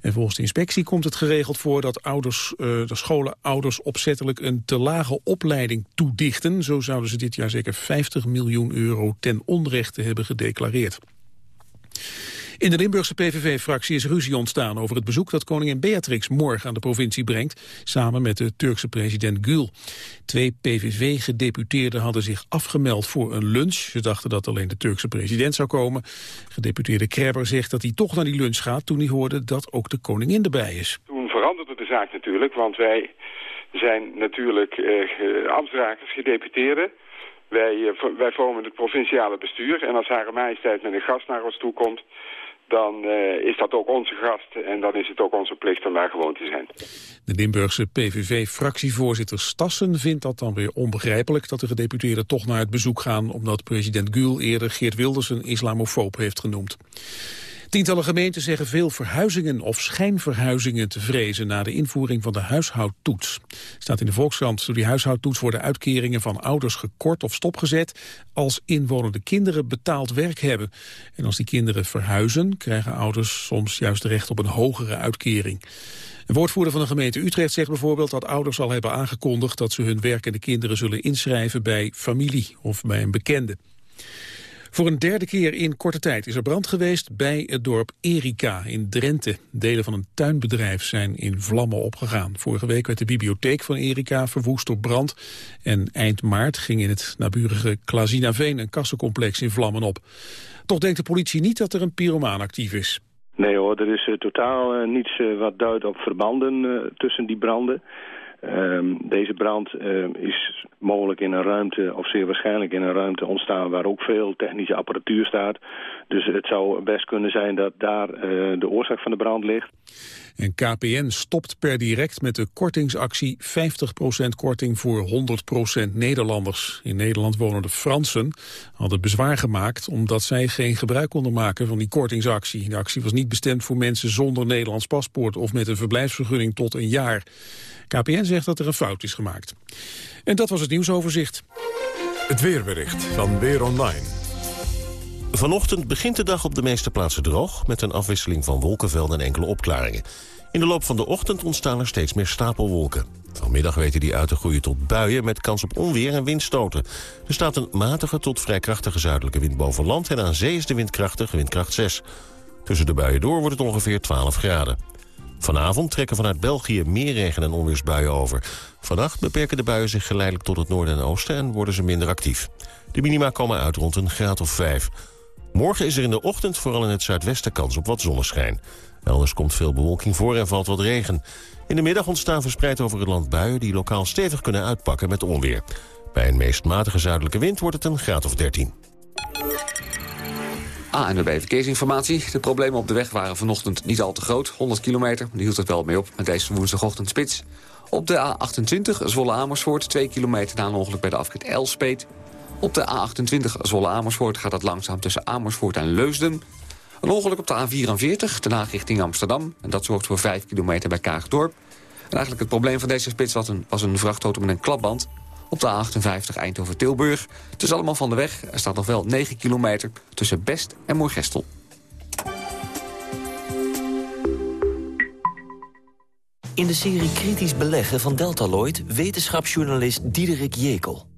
En volgens de inspectie komt het geregeld voor dat ouders, de scholen ouders opzettelijk een te lage opleiding toedichten. Zo zouden ze dit jaar zeker 50 miljoen euro ten onrechte hebben gedeclareerd. In de Limburgse PVV-fractie is ruzie ontstaan over het bezoek dat koningin Beatrix morgen aan de provincie brengt, samen met de Turkse president Gül. Twee PVV-gedeputeerden hadden zich afgemeld voor een lunch. Ze dachten dat alleen de Turkse president zou komen. Gedeputeerde Krebber zegt dat hij toch naar die lunch gaat toen hij hoorde dat ook de koningin erbij is. Toen veranderde de zaak natuurlijk, want wij zijn natuurlijk eh, ambtsdragers, gedeputeerden. Wij, eh, wij vormen het provinciale bestuur en als Hare Majesteit met een gast naar ons toe komt dan uh, is dat ook onze gast en dan is het ook onze plicht om daar gewoon te zijn. De Limburgse PVV-fractievoorzitter Stassen vindt dat dan weer onbegrijpelijk dat de gedeputeerden toch naar het bezoek gaan omdat president Gül eerder Geert Wilders een islamofoob heeft genoemd. Tientallen gemeenten zeggen veel verhuizingen of schijnverhuizingen te vrezen na de invoering van de huishoudtoets. Staat in de Volkskrant, door die huishoudtoets worden uitkeringen van ouders gekort of stopgezet als inwonende kinderen betaald werk hebben. En als die kinderen verhuizen, krijgen ouders soms juist recht op een hogere uitkering. Een woordvoerder van de gemeente Utrecht zegt bijvoorbeeld dat ouders al hebben aangekondigd dat ze hun werkende kinderen zullen inschrijven bij familie of bij een bekende. Voor een derde keer in korte tijd is er brand geweest bij het dorp Erika in Drenthe. Delen van een tuinbedrijf zijn in vlammen opgegaan. Vorige week werd de bibliotheek van Erika verwoest door brand. En eind maart ging in het naburige Klazinaveen een kassencomplex in vlammen op. Toch denkt de politie niet dat er een pyromaan actief is. Nee hoor, er is uh, totaal uh, niets uh, wat duidt op verbanden tussen die branden. Ehm, deze brand is mogelijk in een ruimte, of zeer waarschijnlijk in een ruimte ontstaan waar ook veel technische apparatuur staat. Dus het zou best kunnen zijn dat daar de oorzaak van de brand ligt. En KPN stopt per direct met de kortingsactie 50% korting voor 100% Nederlanders. In Nederland wonen de Fransen hadden bezwaar gemaakt omdat zij geen gebruik konden maken van die kortingsactie. De actie was niet bestemd voor mensen zonder Nederlands paspoort of met een verblijfsvergunning tot een jaar. KPN zegt dat er een fout is gemaakt. En dat was het nieuwsoverzicht. Het weerbericht van Weer Online. Vanochtend begint de dag op de meeste plaatsen droog... met een afwisseling van wolkenvelden en enkele opklaringen. In de loop van de ochtend ontstaan er steeds meer stapelwolken. Vanmiddag weten die uit te groeien tot buien met kans op onweer en windstoten. Er staat een matige tot vrij krachtige zuidelijke wind boven land... en aan zee is de wind krachtig, windkracht 6. Tussen de buien door wordt het ongeveer 12 graden. Vanavond trekken vanuit België meer regen- en onweersbuien over. Vannacht beperken de buien zich geleidelijk tot het noorden en oosten... en worden ze minder actief. De minima komen uit rond een graad of 5. Morgen is er in de ochtend vooral in het zuidwesten kans op wat zonneschijn. Elders komt veel bewolking voor en valt wat regen. In de middag ontstaan verspreid over het land buien... die lokaal stevig kunnen uitpakken met onweer. Bij een meest matige zuidelijke wind wordt het een graad of 13. ANWB Verkeersinformatie. De problemen op de weg waren vanochtend niet al te groot. 100 kilometer, die hield het wel mee op met deze woensdagochtend spits. Op de A28 Zwolle-Amersfoort, 2 kilometer na een ongeluk bij de afrit Elspet. Op de A28 Zwolle-Amersfoort gaat het langzaam tussen Amersfoort en Leusden. Een ongeluk op de A44, daarna richting Amsterdam. En dat zorgt voor 5 kilometer bij Kaagdorp. En eigenlijk het probleem van deze spits was een, was een vrachtauto met een klapband. Op de A58 Eindhoven-Tilburg. Het is allemaal van de weg. Er staat nog wel 9 kilometer tussen Best en Moergestel. In de serie Kritisch Beleggen van Deltaloid... wetenschapsjournalist Diederik Jekel.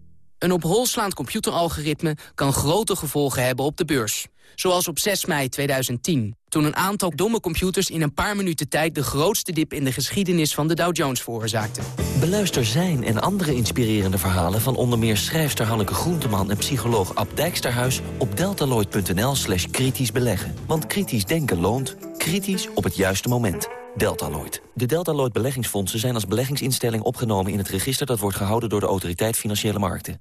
Een op hol slaand computeralgoritme kan grote gevolgen hebben op de beurs. Zoals op 6 mei 2010, toen een aantal domme computers in een paar minuten tijd... de grootste dip in de geschiedenis van de Dow Jones veroorzaakte. Beluister zijn en andere inspirerende verhalen van onder meer schrijfster Hanneke Groenteman... en psycholoog Ab Dijksterhuis op deltaloid.nl slash kritisch beleggen. Want kritisch denken loont, kritisch op het juiste moment. Deltaloid. De Deltaloid beleggingsfondsen zijn als beleggingsinstelling opgenomen in het register dat wordt gehouden door de Autoriteit Financiële Markten.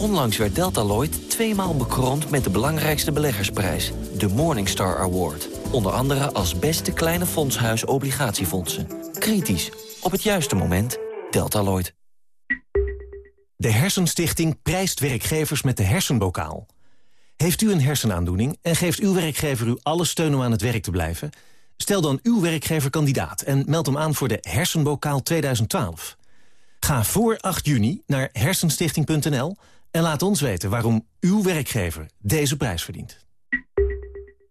Onlangs werd Deltaloid tweemaal bekroond met de belangrijkste beleggersprijs. De Morningstar Award. Onder andere als beste kleine fondshuis obligatiefondsen. Kritisch. Op het juiste moment. Deltaloid. De Hersenstichting prijst werkgevers met de hersenbokaal. Heeft u een hersenaandoening en geeft uw werkgever u alle steun om aan het werk te blijven... Stel dan uw werkgever kandidaat en meld hem aan voor de Hersenbokaal 2012. Ga voor 8 juni naar hersenstichting.nl en laat ons weten waarom uw werkgever deze prijs verdient.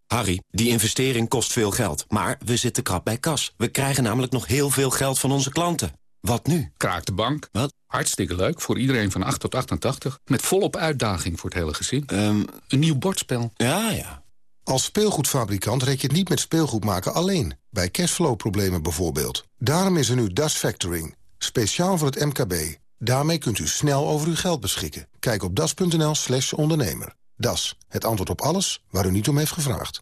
Harry, die investering kost veel geld, maar we zitten krap bij kas. We krijgen namelijk nog heel veel geld van onze klanten. Wat nu? Kraak de bank. Wat? Hartstikke leuk, voor iedereen van 8 tot 88. Met volop uitdaging voor het hele gezin. Um, Een nieuw bordspel. Ja, ja. Als speelgoedfabrikant rek je het niet met speelgoed maken alleen. Bij cashflow-problemen bijvoorbeeld. Daarom is er nu Das Factoring. Speciaal voor het MKB. Daarmee kunt u snel over uw geld beschikken. Kijk op das.nl slash ondernemer. Das, het antwoord op alles waar u niet om heeft gevraagd.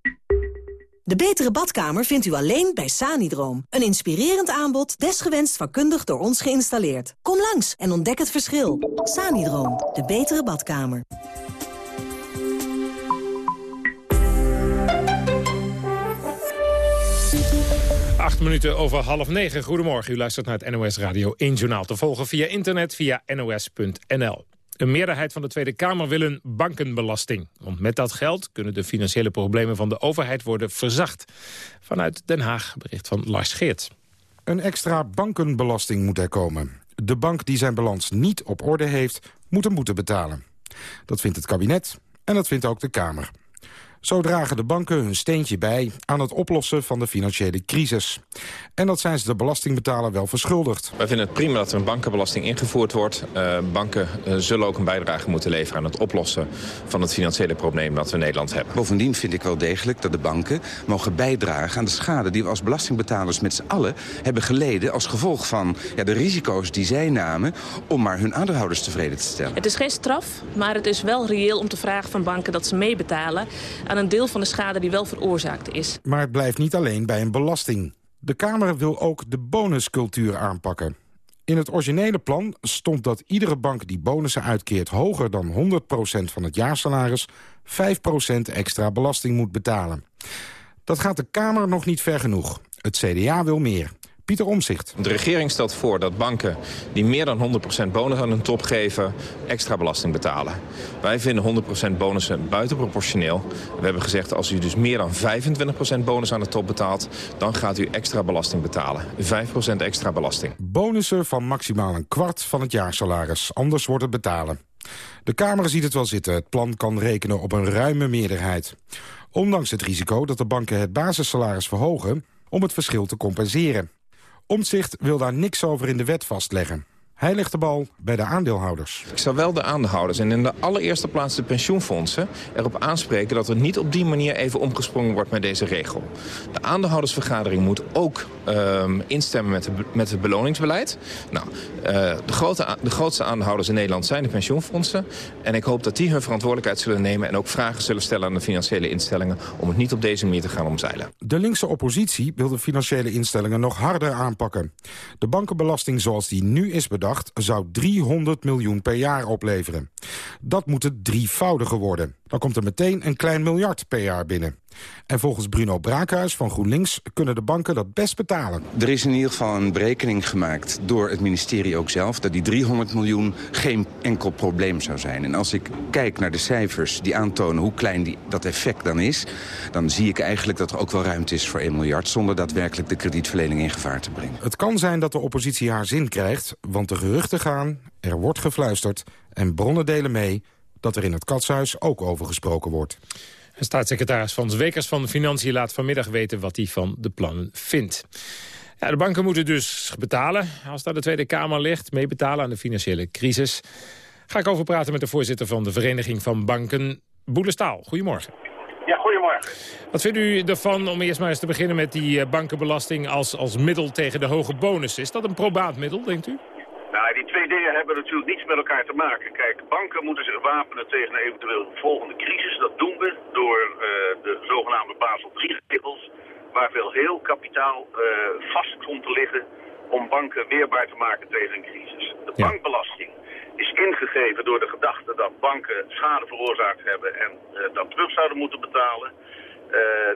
De betere badkamer vindt u alleen bij Sanidroom. Een inspirerend aanbod, desgewenst vakkundig door ons geïnstalleerd. Kom langs en ontdek het verschil. Sanidroom, de betere badkamer. Acht minuten over half negen. Goedemorgen, u luistert naar het NOS Radio 1 Journaal. Te volgen via internet via nos.nl. Een meerderheid van de Tweede Kamer wil een bankenbelasting. Want met dat geld kunnen de financiële problemen van de overheid worden verzacht. Vanuit Den Haag, bericht van Lars Geert. Een extra bankenbelasting moet er komen. De bank die zijn balans niet op orde heeft, moet een boete betalen. Dat vindt het kabinet en dat vindt ook de Kamer. Zo dragen de banken hun steentje bij aan het oplossen van de financiële crisis. En dat zijn ze de belastingbetaler wel verschuldigd. Wij vinden het prima dat er een bankenbelasting ingevoerd wordt. Uh, banken uh, zullen ook een bijdrage moeten leveren aan het oplossen van het financiële probleem dat we in Nederland hebben. Bovendien vind ik wel degelijk dat de banken mogen bijdragen aan de schade die we als belastingbetalers met z'n allen hebben geleden als gevolg van ja, de risico's die zij namen om maar hun aandeelhouders tevreden te stellen. Het is geen straf, maar het is wel reëel om te vragen van banken dat ze meebetalen een deel van de schade die wel veroorzaakt is. Maar het blijft niet alleen bij een belasting. De Kamer wil ook de bonuscultuur aanpakken. In het originele plan stond dat iedere bank die bonussen uitkeert... hoger dan 100% van het jaarsalaris 5% extra belasting moet betalen. Dat gaat de Kamer nog niet ver genoeg. Het CDA wil meer. Pieter Omzicht. De regering stelt voor dat banken die meer dan 100% bonus aan hun top geven... extra belasting betalen. Wij vinden 100% bonussen buitenproportioneel. We hebben gezegd als u dus meer dan 25% bonus aan de top betaalt... dan gaat u extra belasting betalen. 5% extra belasting. Bonussen van maximaal een kwart van het jaarsalaris. Anders wordt het betalen. De Kamer ziet het wel zitten. Het plan kan rekenen op een ruime meerderheid. Ondanks het risico dat de banken het basissalaris verhogen... om het verschil te compenseren. Omtzigt wil daar niks over in de wet vastleggen. Hij legt de bal bij de aandeelhouders. Ik zou wel de aandeelhouders en in de allereerste plaats de pensioenfondsen... erop aanspreken dat er niet op die manier even omgesprongen wordt met deze regel. De aandeelhoudersvergadering moet ook um, instemmen met, met het beloningsbeleid. Nou, uh, de, grote, de grootste aandeelhouders in Nederland zijn de pensioenfondsen. En ik hoop dat die hun verantwoordelijkheid zullen nemen... en ook vragen zullen stellen aan de financiële instellingen... om het niet op deze manier te gaan omzeilen. De linkse oppositie wil de financiële instellingen nog harder aanpakken. De bankenbelasting zoals die nu is bedacht zou 300 miljoen per jaar opleveren. Dat moet het drievoudige worden. Dan komt er meteen een klein miljard per jaar binnen. En volgens Bruno Braakhuis van GroenLinks kunnen de banken dat best betalen. Er is in ieder geval een berekening gemaakt door het ministerie ook zelf... dat die 300 miljoen geen enkel probleem zou zijn. En als ik kijk naar de cijfers die aantonen hoe klein die, dat effect dan is... dan zie ik eigenlijk dat er ook wel ruimte is voor 1 miljard... zonder daadwerkelijk de kredietverlening in gevaar te brengen. Het kan zijn dat de oppositie haar zin krijgt, want de geruchten gaan... er wordt gefluisterd en bronnen delen mee dat er in het katshuis ook over gesproken wordt. Staatssecretaris Van Zwekers van Financiën laat vanmiddag weten wat hij van de plannen vindt. Ja, de banken moeten dus betalen, als daar de Tweede Kamer ligt, meebetalen aan de financiële crisis. Ga ik over praten met de voorzitter van de Vereniging van Banken, Boele Staal. Goedemorgen. Ja, goedemorgen. Wat vindt u ervan, om eerst maar eens te beginnen met die eh, bankenbelasting als, als middel tegen de hoge bonus? Is dat een probaat middel, denkt u? Nou, die twee dingen hebben natuurlijk niets met elkaar te maken. Kijk, banken moeten zich wapenen tegen een eventueel volgende crisis. Dat doen we door uh, de zogenaamde Basel III-regels, waar veel heel kapitaal uh, vast komt te liggen om banken weerbaar te maken tegen een crisis. De ja. bankbelasting is ingegeven door de gedachte dat banken schade veroorzaakt hebben en uh, dat terug zouden moeten betalen.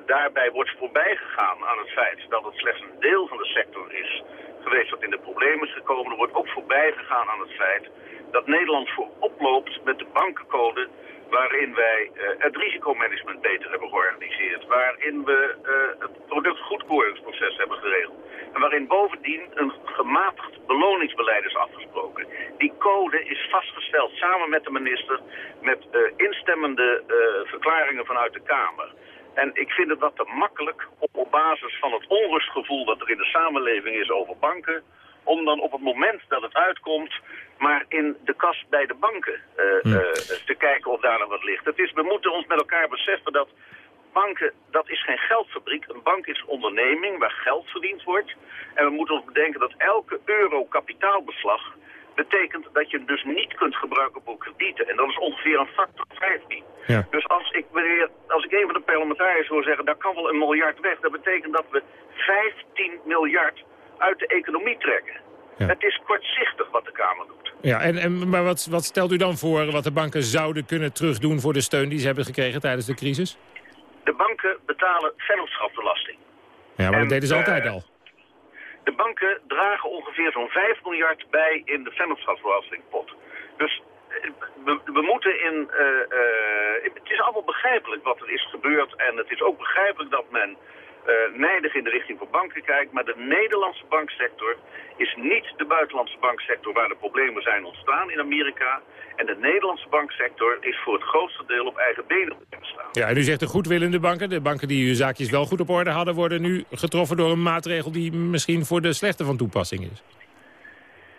Daarbij wordt voorbij gegaan aan het feit dat het slechts een deel van de sector is geweest dat in de problemen is gekomen. Er wordt ook voorbij gegaan aan het feit dat Nederland voorop loopt met de bankencode waarin wij uh, het risicomanagement beter hebben georganiseerd. Waarin we uh, het productgoedkeuringsproces hebben geregeld. En waarin bovendien een gematigd beloningsbeleid is afgesproken. Die code is vastgesteld samen met de minister met uh, instemmende verklaringen vanuit de Kamer. En ik vind het wat te makkelijk op, op basis van het onrustgevoel dat er in de samenleving is over banken... om dan op het moment dat het uitkomt maar in de kast bij de banken uh, uh, te kijken of daar nog wat ligt. Het is, we moeten ons met elkaar beseffen dat banken, dat is geen geldfabriek. Een bank is een onderneming waar geld verdiend wordt. En we moeten ons bedenken dat elke euro kapitaalbeslag betekent dat je dus niet kunt gebruiken voor kredieten. En dat is ongeveer een factor 15. Ja. Dus als ik, als ik een van de parlementariërs wil zeggen, daar kan wel een miljard weg. Dat betekent dat we 15 miljard uit de economie trekken. Ja. Het is kortzichtig wat de Kamer doet. Ja, en, en, maar wat, wat stelt u dan voor wat de banken zouden kunnen terugdoen voor de steun die ze hebben gekregen tijdens de crisis? De banken betalen vennootschapsbelasting. Ja, maar en, dat deden ze altijd uh, al. De banken dragen ongeveer zo'n 5 miljard bij in de vennootschapsbelastingpot. Dus we, we, moeten in... Uh, uh, het is allemaal begrijpelijk wat er is gebeurd. En het is ook begrijpelijk dat men uh, nijdig in de richting van banken kijkt. Maar de Nederlandse banksector is niet de buitenlandse banksector waar de problemen zijn ontstaan in Amerika. En de Nederlandse banksector is voor het grootste deel op eigen benen ontstaan. Ja, en u zegt de goedwillende banken, de banken die hun zaakjes wel goed op orde hadden... worden nu getroffen door een maatregel die misschien voor de slechte van toepassing is.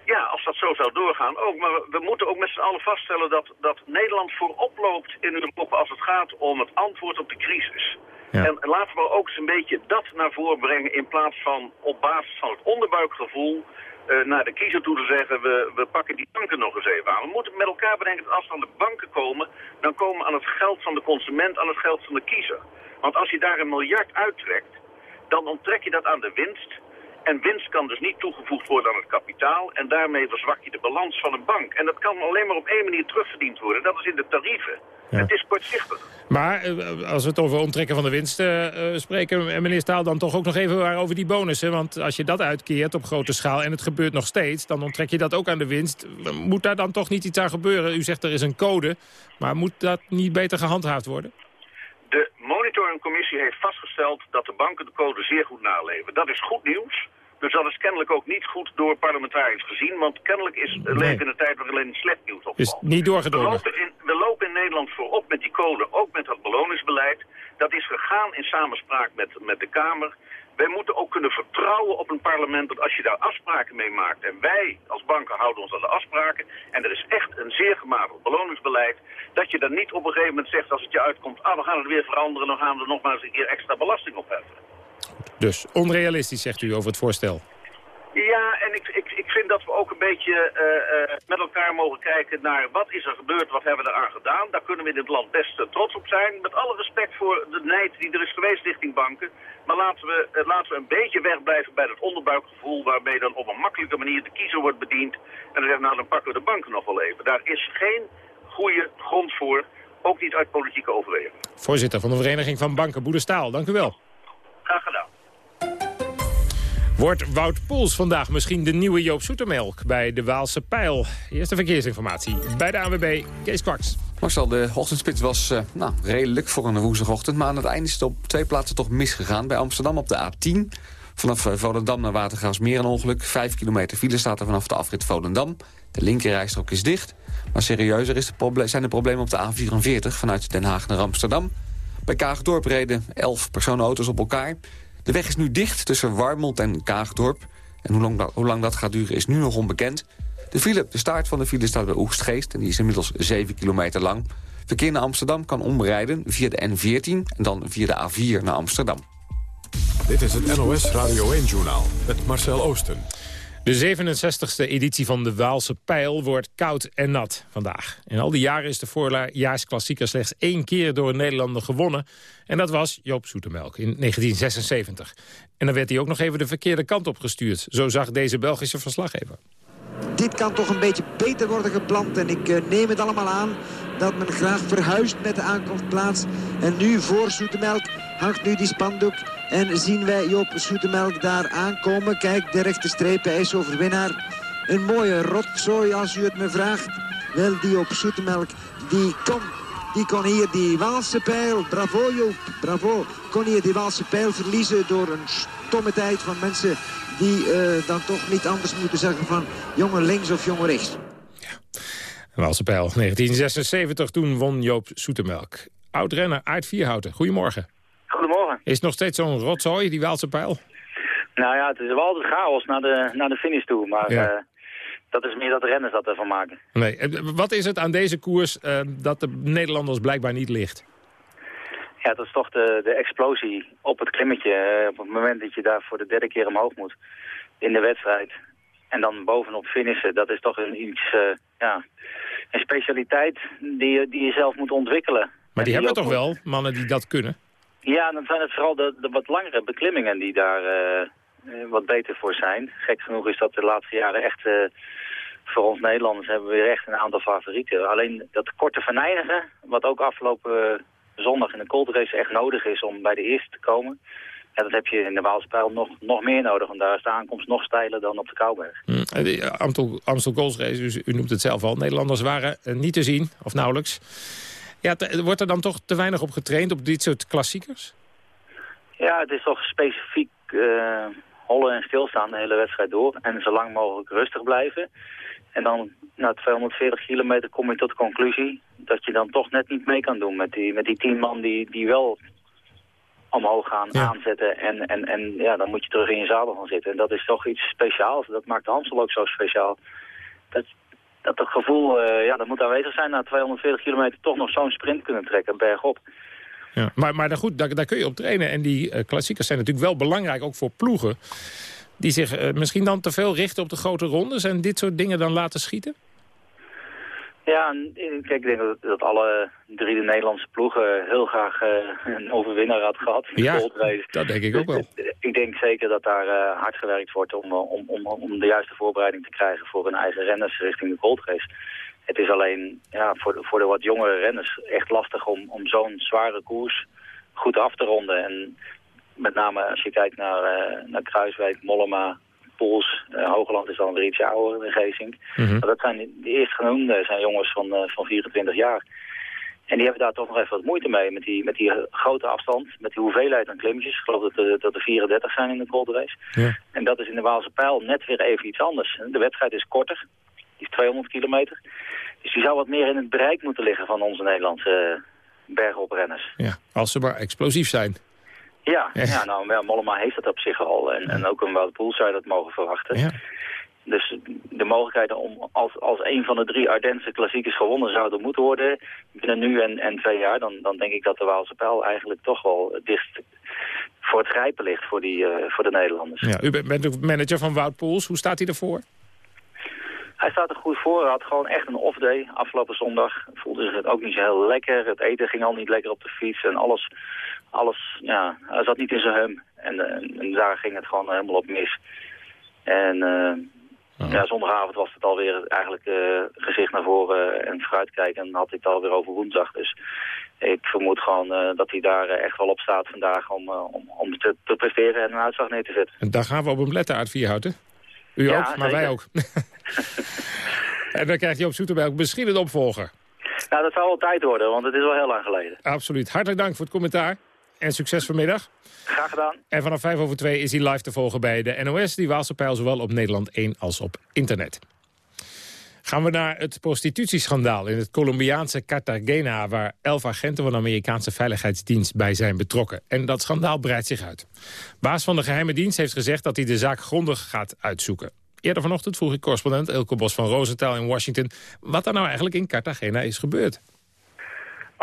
Ja, als dat zo zou doorgaan ook. Maar we, we moeten ook met z'n allen vaststellen dat, dat Nederland voorop loopt in Europa als het gaat om het antwoord op de crisis. En laten we ook eens een beetje dat naar voren brengen in plaats van op basis van het onderbuikgevoel eh, naar de kiezer toe te zeggen, we, we pakken die banken nog eens even aan. We moeten met elkaar bedenken dat als we aan de banken komen, dan komen we aan het geld van de consument, aan het geld van de kiezer. Want als je daar een miljard uittrekt, dan onttrek je dat aan de winst. En winst kan dus niet toegevoegd worden aan het kapitaal. En daarmee verzwak je de balans van een bank. En dat kan alleen maar op één manier terugverdiend worden. Dat is in de tarieven. Het is kortzichtig. Maar eh, als we het over onttrekken van de winst eh, eh, spreken... en meneer Staal dan toch ook nog even over die bonussen. Want als je dat uitkeert op grote schaal en het gebeurt nog steeds... dan onttrek je dat ook aan de winst. Moet daar dan toch niet iets aan gebeuren? U zegt er is een code, maar moet dat niet beter gehandhaafd worden? De monitoringcommissie heeft vastgesteld dat de banken de code zeer goed naleven. Dat is goed nieuws. Dus dat is kennelijk ook niet goed door parlementariërs gezien. Want kennelijk is we leven in een tijd waar alleen slecht nieuws opvalt. Is niet We doorgedrongen. lopen, in, we lopen in Nederland voorop met die code, ook met dat beloningsbeleid. Dat is gegaan in samenspraak met, met de Kamer. Wij moeten ook kunnen vertrouwen op een parlement dat als je daar afspraken mee maakt... en wij als banken houden ons aan de afspraken... en er is echt een zeer gematigd beloningsbeleid... dat je dan niet op een gegeven moment zegt als het je uitkomt... ah, we gaan het weer veranderen, dan gaan we er nog maar eens een keer extra belasting op heffen. Dus onrealistisch, zegt u over het voorstel. Ja, en ik, ik, ik vind dat we ook een beetje eh, eh, met elkaar mogen kijken naar wat is er gebeurd, wat hebben we eraan gedaan. Daar kunnen we in dit land best eh, trots op zijn. Met alle respect voor de nijd die er is geweest richting banken. Maar laten we, laten we een beetje wegblijven bij dat onderbuikgevoel waarmee dan op een makkelijke manier de kiezer wordt bediend. En dan zeggen we, nou dan pakken we de banken nog wel even. Daar is geen goede grond voor, ook niet uit politieke overwegingen. Voorzitter van de Vereniging van Banken, Boede Staal. Dank u wel. Graag gedaan. Wordt Wout Poels vandaag misschien de nieuwe Joop Zoetemelk bij de Waalse Pijl? Eerste verkeersinformatie bij de ANWB, Kees Kwaks. Marcel, de ochtendspits was eh, nou, redelijk voor een woensdagochtend... maar aan het einde is het op twee plaatsen toch misgegaan. Bij Amsterdam op de A10. Vanaf eh, Volendam naar Watergraafsmeer een ongeluk. Vijf kilometer file staat er vanaf de afrit Volendam. De linkerrijstrook is dicht. Maar serieuzer is de zijn de problemen op de A44 vanuit Den Haag naar Amsterdam. Bij Kaagdorp reden elf personenauto's op elkaar. De weg is nu dicht tussen Warmond en Kaagdorp. En hoe lang, dat, hoe lang dat gaat duren is nu nog onbekend. De, file, de staart van de file staat bij Oegstgeest en die is inmiddels 7 kilometer lang. Verkeer naar Amsterdam kan omrijden via de N14 en dan via de A4 naar Amsterdam. Dit is het NOS Radio 1-journaal met Marcel Oosten. De 67e editie van de Waalse Pijl wordt koud en nat vandaag. In al die jaren is de voorjaarsklassieker slechts één keer door een Nederlander gewonnen. En dat was Joop Zoetemelk in 1976. En dan werd hij ook nog even de verkeerde kant op gestuurd. Zo zag deze Belgische verslaggever. Dit kan toch een beetje beter worden gepland. En ik eh, neem het allemaal aan dat men graag verhuist met de aankomstplaats. En nu voor Zoetemelk hangt nu die spandoek. En zien wij Joop Zoetemelk daar aankomen. Kijk, de rechte streep, hij is overwinnaar. Een mooie rotzooi als u het me vraagt. Wel, die Joop Zoetemelk, die kon, die kon hier die Waalse pijl. Bravo Joop, bravo. Kon hier die Waalse pijl verliezen door een stomme tijd van mensen die eh, dan toch niet anders moeten zeggen van jongen links of jongen rechts. Waalse Pijl, 1976, toen won Joop Zoetemelk. Oud-renner Aard Vierhouten, goedemorgen. Is het nog steeds zo'n rotzooi, die Waalse Pijl? Nou ja, het is wel altijd chaos naar de, naar de finish toe. Maar Ja. eh, dat is meer dat de renners dat ervan maken. Nee. Eh, Wat is het aan deze koers eh, dat de Nederlanders blijkbaar niet ligt? Ja, dat is toch de, de explosie op het klimmetje. op het moment dat je daar voor de derde keer omhoog moet in de wedstrijd. En dan bovenop finishen, dat is toch een, iets, ja, een specialiteit die, je- die je zelf moet ontwikkelen. Maar die En hebben we toch moet- wel, mannen die dat kunnen? Ja, dan zijn het vooral de, wat langere beklimmingen die daar eh, eh, wat beter voor zijn. Gek genoeg is dat de laatste jaren echt... eh, voor ons Nederlanders hebben we weer echt een aantal favorieten. Alleen dat korte verneinigen, wat ook afgelopen zondag in de cold race echt nodig is om bij de eerste te komen. Ja, dat heb je in de Waalspijl nog, nog meer nodig, want daar is de aankomst nog steiler dan op de Kouwberg. Hm, eh, die Amstel, Amstel Gold Race, dus u noemt het zelf al. Nederlanders waren niet te zien, of nauwelijks. Ja, te- wordt er dan toch te weinig op getraind op dit soort klassiekers? Ja, het is toch specifiek eh, hollen en stilstaan de hele wedstrijd door. En zo lang mogelijk rustig blijven. En dan na 240 kilometer kom je tot de conclusie dat je dan toch net niet mee kan doen met die, met die tien man die, die wel omhoog gaan aanzetten. En, en, en ja, dan moet je terug in je zadel gaan zitten. En dat is toch iets speciaals. Dat maakt de Amstel ook zo speciaal. Dat, dat het gevoel, uh, ja, dat moet aanwezig zijn na 240 kilometer toch nog zo'n sprint kunnen trekken, bergop. Ja, maar, maar goed, daar, daar kun je op trainen. En die uh, klassiekers zijn natuurlijk wel belangrijk, ook voor ploegen. Die zich uh, misschien dan te veel richten op de grote rondes en dit soort dingen dan laten schieten? Ja, kijk, ik denk dat, dat alle drie de Nederlandse ploegen heel graag uh, een overwinnaar had gehad in de ja, dat denk ik ook wel. Ik denk zeker dat daar uh, hard gewerkt wordt om, om, om, om de juiste voorbereiding te krijgen voor hun eigen renners richting de goldrace. Het is alleen ja, voor, de, voor de wat jongere renners echt lastig om, om zo'n zware koers goed af te ronden. En met name als je kijkt naar, uh, naar Kruiswijk, Mollema, Pools, uh, Hoogland is dan weer iets ouder, de Geesink. Mm Maar dat zijn de eerstgenoemde zijn jongens van, uh, van 24 jaar. En die hebben daar toch nog even wat moeite mee met die, met die grote afstand, met die hoeveelheid aan klimmetjes. Ik geloof dat, dat er 34 zijn in de Gold Race. Ja. En dat is in de Waalse Pijl net weer even iets anders. De wedstrijd is korter, die is 200 kilometer. Dus die zou wat meer in het bereik moeten liggen van onze Nederlandse bergoprenners. Ja, als ze maar explosief zijn. Ja, ja. nou, Mollema heeft dat op zich al. En, en ook een Wout Poel zou je dat mogen verwachten. Ja. Dus de mogelijkheid om als, als een van de drie Ardense klassiekers gewonnen zouden moeten worden binnen nu en, en twee jaar, dan, dan denk ik dat de Waalse pijl eigenlijk toch wel dicht voor het grijpen ligt voor, die, uh, voor de Nederlanders. Ja, u bent de manager van Wout Poels. Hoe staat hij ervoor? Hij staat er goed voor. Hij had gewoon echt een off-day afgelopen zondag. Voelde zich het ook niet zo heel lekker. Het eten ging al niet lekker op de fiets. En alles, alles ja, hij zat niet in zijn hum. En, en, en daar ging het gewoon helemaal op mis. En uh, ja, zondagavond was het alweer eigenlijk uh, gezicht naar voren en vooruitkijken. En had hij het alweer over woensdag. Dus ik vermoed gewoon uh, dat hij daar echt wel op staat vandaag om, om, om te, te, presteren en een uitslag neer te zetten. En daar gaan we op hem letten uit Vierhouten. U ja, ook, maar wij ook. en dan krijgt op Zoeterberg misschien een opvolger. Nou, dat zal wel tijd worden, want het is wel heel lang geleden. Absoluut. Hartelijk dank voor het commentaar. En succes vanmiddag. Graag gedaan. En vanaf 5 over 2 is hij live te volgen bij de NOS. Die Waalse pijl zowel op Nederland 1 als op internet. Gaan we naar het prostitutieschandaal in het Colombiaanse Cartagena... waar elf agenten van de Amerikaanse Veiligheidsdienst bij zijn betrokken. En dat schandaal breidt zich uit. Baas van de geheime dienst heeft gezegd dat hij de zaak grondig gaat uitzoeken. Eerder vanochtend vroeg ik correspondent Elke Bos van Rosenthal in Washington... wat er nou eigenlijk in Cartagena is gebeurd.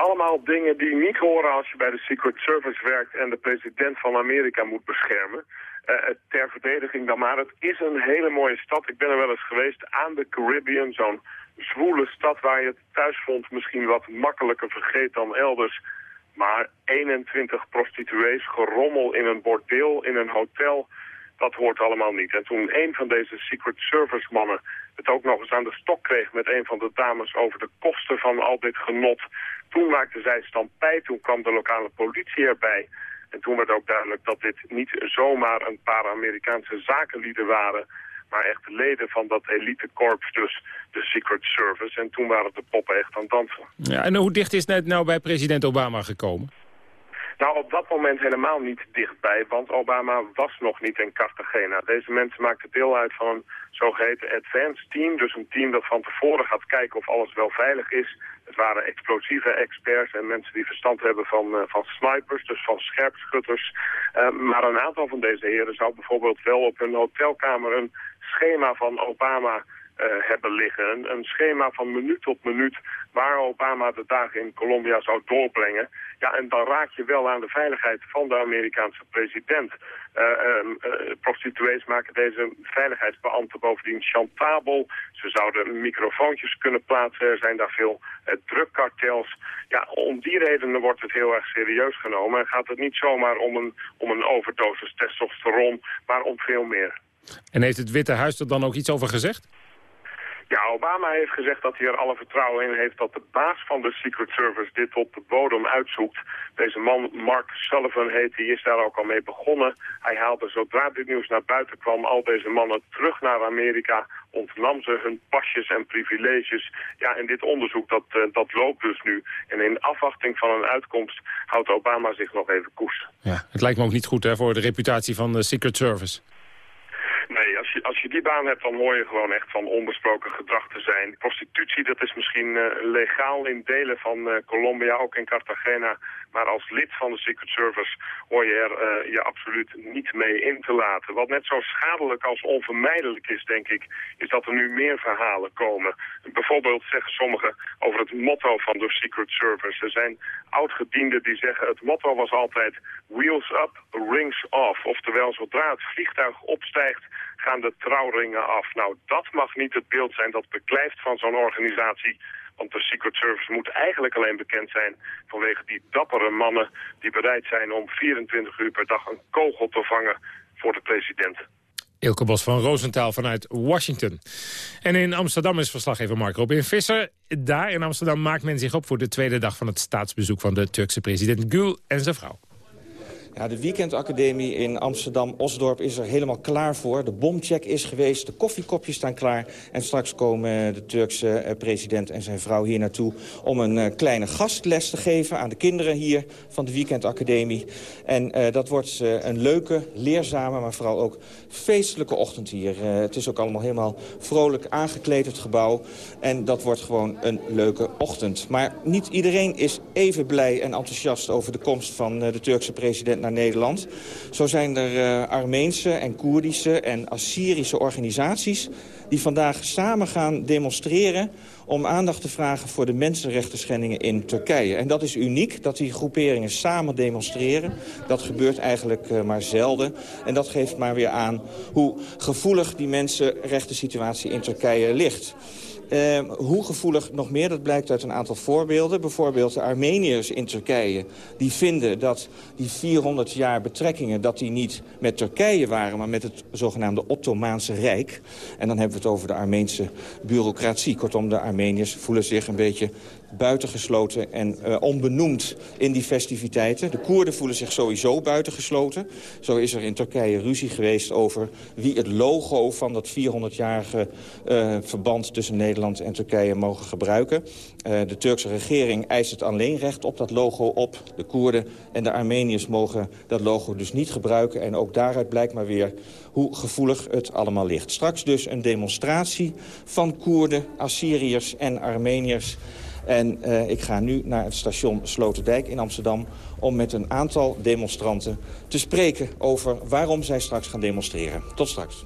Allemaal dingen die niet horen als je bij de Secret Service werkt... en de president van Amerika moet beschermen. Uh, ter verdediging dan maar. Het is een hele mooie stad. Ik ben er wel eens geweest aan de Caribbean. Zo'n zwoele stad waar je het vond misschien wat makkelijker vergeet dan elders. Maar 21 prostituees, gerommel in een bordeel, in een hotel dat hoort allemaal niet. En toen een van deze Secret Service mannen het ook nog eens aan de stok kreeg met een van de dames over de kosten van al dit genot, toen maakte zij stampij, toen kwam de lokale politie erbij. En toen werd ook duidelijk dat dit niet zomaar een paar Amerikaanse zakenlieden waren, maar echt leden van dat elitekorps, dus de Secret Service. En toen waren de poppen echt aan het dansen. Ja, en hoe dicht is het nou bij president Obama gekomen? Nou, op dat moment helemaal niet dichtbij, want Obama was nog niet in Cartagena. Deze mensen maakten deel uit van een zogeheten advanced team, dus een team dat van tevoren gaat kijken of alles wel veilig is. Het waren explosieve experts en mensen die verstand hebben van, uh, van snipers, dus van scherpschutters. Uh, maar een aantal van deze heren zou bijvoorbeeld wel op hun hotelkamer een schema van Obama hebben liggen. Een, een, schema van minuut tot minuut waar Obama de dagen in Colombia zou doorbrengen. Ja, en dan raak je wel aan de veiligheid van de Amerikaanse president. Uh, uh, prostituees maken deze veiligheidsbeambten bovendien chantabel. Ze zouden microfoontjes kunnen plaatsen. Er zijn daar veel drukkartels. Ja, om die redenen wordt het heel erg serieus genomen. En gaat het niet zomaar om een, om een overdosis testosteron, maar om veel meer. En heeft het Witte Huis er dan ook iets over gezegd? Ja, Obama heeft gezegd dat hij er alle vertrouwen in heeft dat de baas van de Secret Service dit op de bodem uitzoekt. Deze man, Mark Sullivan heet, die is daar ook al mee begonnen. Hij haalde zodra dit nieuws naar buiten kwam al deze mannen terug naar Amerika, ontnam ze hun pasjes en privileges. Ja, en dit onderzoek dat, uh, dat loopt dus nu. En in afwachting van een uitkomst houdt Obama zich nog even koers. Ja, het lijkt me ook niet goed hè, voor de reputatie van de Secret Service. Als je, die baan hebt, dan hoor je gewoon echt van onbesproken gedrag te zijn. Prostitutie, dat is misschien uh, legaal in delen van uh, Colombia, ook in Cartagena. Maar als lid van de Secret Service hoor je er uh, je absoluut niet mee in te laten. Wat net zo schadelijk als onvermijdelijk is, denk ik, is dat er nu meer verhalen komen. Bijvoorbeeld zeggen sommigen over het motto van de Secret Service. Er zijn oudgedienden die zeggen het motto was altijd wheels up, rings off. Oftewel, zodra het vliegtuig opstijgt, gaan de trouwringen af. Nou, dat mag niet het beeld zijn dat beklijft van zo'n organisatie want de Secret Service moet eigenlijk alleen bekend zijn vanwege die dappere mannen die bereid zijn om 24 uur per dag een kogel te vangen voor de president. Ilke Bos van Roosentaal vanuit Washington. En in Amsterdam is verslaggever Mark Robin Visser. Daar in Amsterdam maakt men zich op voor de tweede dag van het staatsbezoek van de Turkse president Gül en zijn vrouw. Ja, de weekendacademie in Amsterdam-Osdorp is er helemaal klaar voor. De bomcheck is geweest, de koffiekopjes staan klaar. En straks komen de Turkse eh, president en zijn vrouw hier naartoe... om een uh, kleine gastles te geven aan de kinderen hier van de weekendacademie. En uh, dat wordt een leuke, leerzame, maar vooral ook feestelijke ochtend hier. het is ook allemaal helemaal vrolijk aangekleed, het gebouw. En dat wordt gewoon een leuke ochtend. Maar niet iedereen is even blij en enthousiast over de komst van de Turkse president naar Nederland. Zo zijn er uh, Armeense en Koerdische en Assyrische organisaties... die vandaag samen gaan demonstreren om aandacht te vragen voor de mensenrechtenschendingen in Turkije. En dat is uniek, dat die groeperingen samen demonstreren. Dat gebeurt eigenlijk uh, maar zelden. En dat geeft maar weer aan hoe gevoelig die mensenrechten situatie in Turkije ligt. Uh, hoe gevoelig nog meer, dat blijkt uit een aantal voorbeelden. Bijvoorbeeld de Armeniërs in Turkije. Die vinden dat die 400 jaar betrekkingen... dat die niet met Turkije waren, maar met het zogenaamde Ottomaanse Rijk. En dan hebben we het over de Armeense bureaucratie. Kortom, de Armeniërs voelen zich een beetje buitengesloten en uh, onbenoemd in die festiviteiten. De Koerden voelen zich sowieso buitengesloten. Zo is er in Turkije ruzie geweest over wie het logo van dat 400-jarige uh, verband tussen Nederland en Turkije mogen gebruiken. Uh, de Turkse regering eist het alleenrecht op dat logo op. De Koerden en de Armeniërs mogen dat logo dus niet gebruiken. En ook daaruit blijkt maar weer hoe gevoelig het allemaal ligt. Straks dus een demonstratie van Koerden, Assyriërs en Armeniërs... En uh, ik ga nu naar het station Sloterdijk in Amsterdam... om met een aantal demonstranten te spreken over waarom zij straks gaan demonstreren. Tot straks.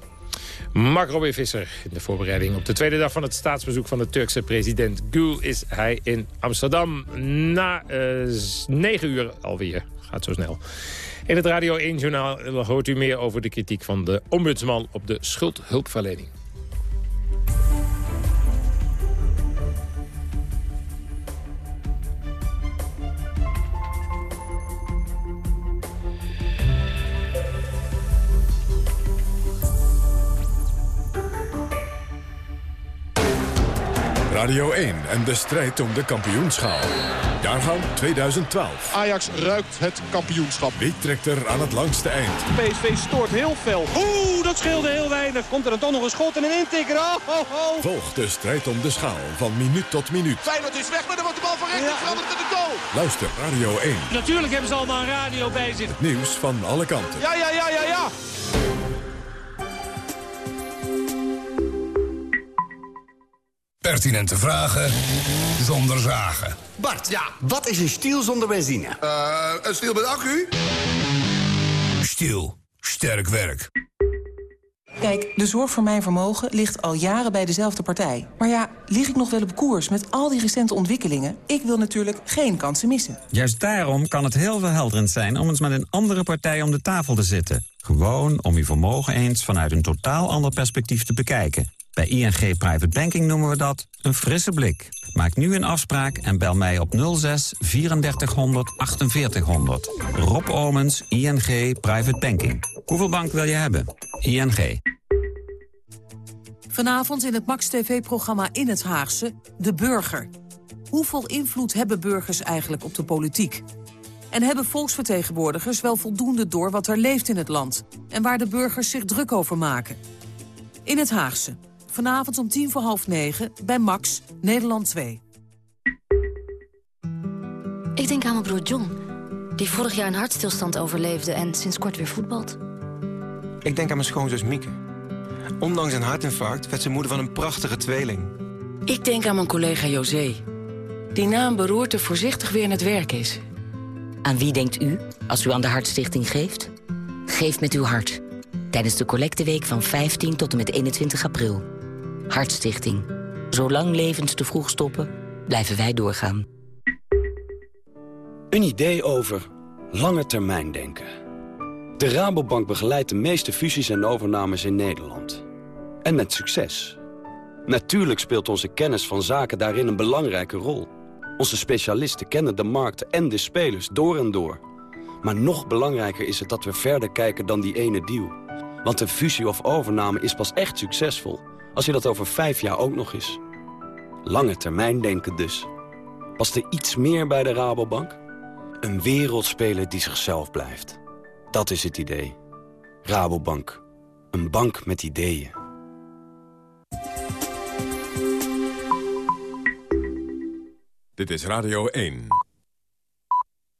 Mark Robin Visser in de voorbereiding op de tweede dag van het staatsbezoek van de Turkse president Gül is hij in Amsterdam. Na uh, negen uur alweer. Gaat zo snel. In het Radio 1-journaal hoort u meer over de kritiek van de ombudsman op de schuldhulpverlening. Radio 1 en de strijd om de kampioenschaal. Jaargang 2012. Ajax ruikt het kampioenschap. Wie trekt er aan het langste eind? PSV stoort heel fel. Oeh, dat scheelde heel weinig. Komt er dan toch nog een schot en een intikker. Oh, oh, oh. Volg de strijd om de schaal van minuut tot minuut. Feyenoord is weg, maar dan wordt de bal van rechts ja. veranderd in de goal. Luister Radio 1. Natuurlijk hebben ze allemaal een radio bij zich. Het nieuws van alle kanten. Ja, ja, ja, ja, ja. Pertinente vragen zonder zagen. Bart, ja, wat is een stiel zonder benzine? Uh, een stiel met accu? Stiel. Sterk werk. Kijk, de zorg voor mijn vermogen ligt al jaren bij dezelfde partij. Maar ja, lig ik nog wel op koers met al die recente ontwikkelingen? Ik wil natuurlijk geen kansen missen. Juist daarom kan het heel verhelderend zijn om eens met een andere partij om de tafel te zitten. Gewoon om uw vermogen eens vanuit een totaal ander perspectief te bekijken. Bij ING Private Banking noemen we dat een frisse blik. Maak nu een afspraak en bel mij op 06 3400 4800. Rob Omens, ING Private Banking. Hoeveel bank wil je hebben? ING. Vanavond in het Max TV-programma In het Haagse, De Burger. Hoeveel invloed hebben burgers eigenlijk op de politiek? En hebben volksvertegenwoordigers wel voldoende door wat er leeft in het land... en waar de burgers zich druk over maken? In het Haagse, Vanavond om tien voor half negen bij Max, Nederland 2. Ik denk aan mijn broer John, die vorig jaar een hartstilstand overleefde... en sinds kort weer voetbalt. Ik denk aan mijn schoonzus Mieke. Ondanks een hartinfarct werd ze moeder van een prachtige tweeling. Ik denk aan mijn collega José. Die na een beroerte voorzichtig weer in het werk is. Aan wie denkt u als u aan de Hartstichting geeft? Geef met uw hart. Tijdens de collecteweek van 15 tot en met 21 april. Hartstichting. Zolang levens te vroeg stoppen, blijven wij doorgaan. Een idee over lange termijn denken. De Rabobank begeleidt de meeste fusies en overnames in Nederland. En met succes. Natuurlijk speelt onze kennis van zaken daarin een belangrijke rol. Onze specialisten kennen de markten en de spelers door en door. Maar nog belangrijker is het dat we verder kijken dan die ene deal. Want een fusie of overname is pas echt succesvol... als je dat over vijf jaar ook nog is. Lange termijn denken dus. Past er iets meer bij de Rabobank? Een wereldspeler die zichzelf blijft. Dat is het idee. Rabobank. Een bank met ideeën. Dit is Radio 1.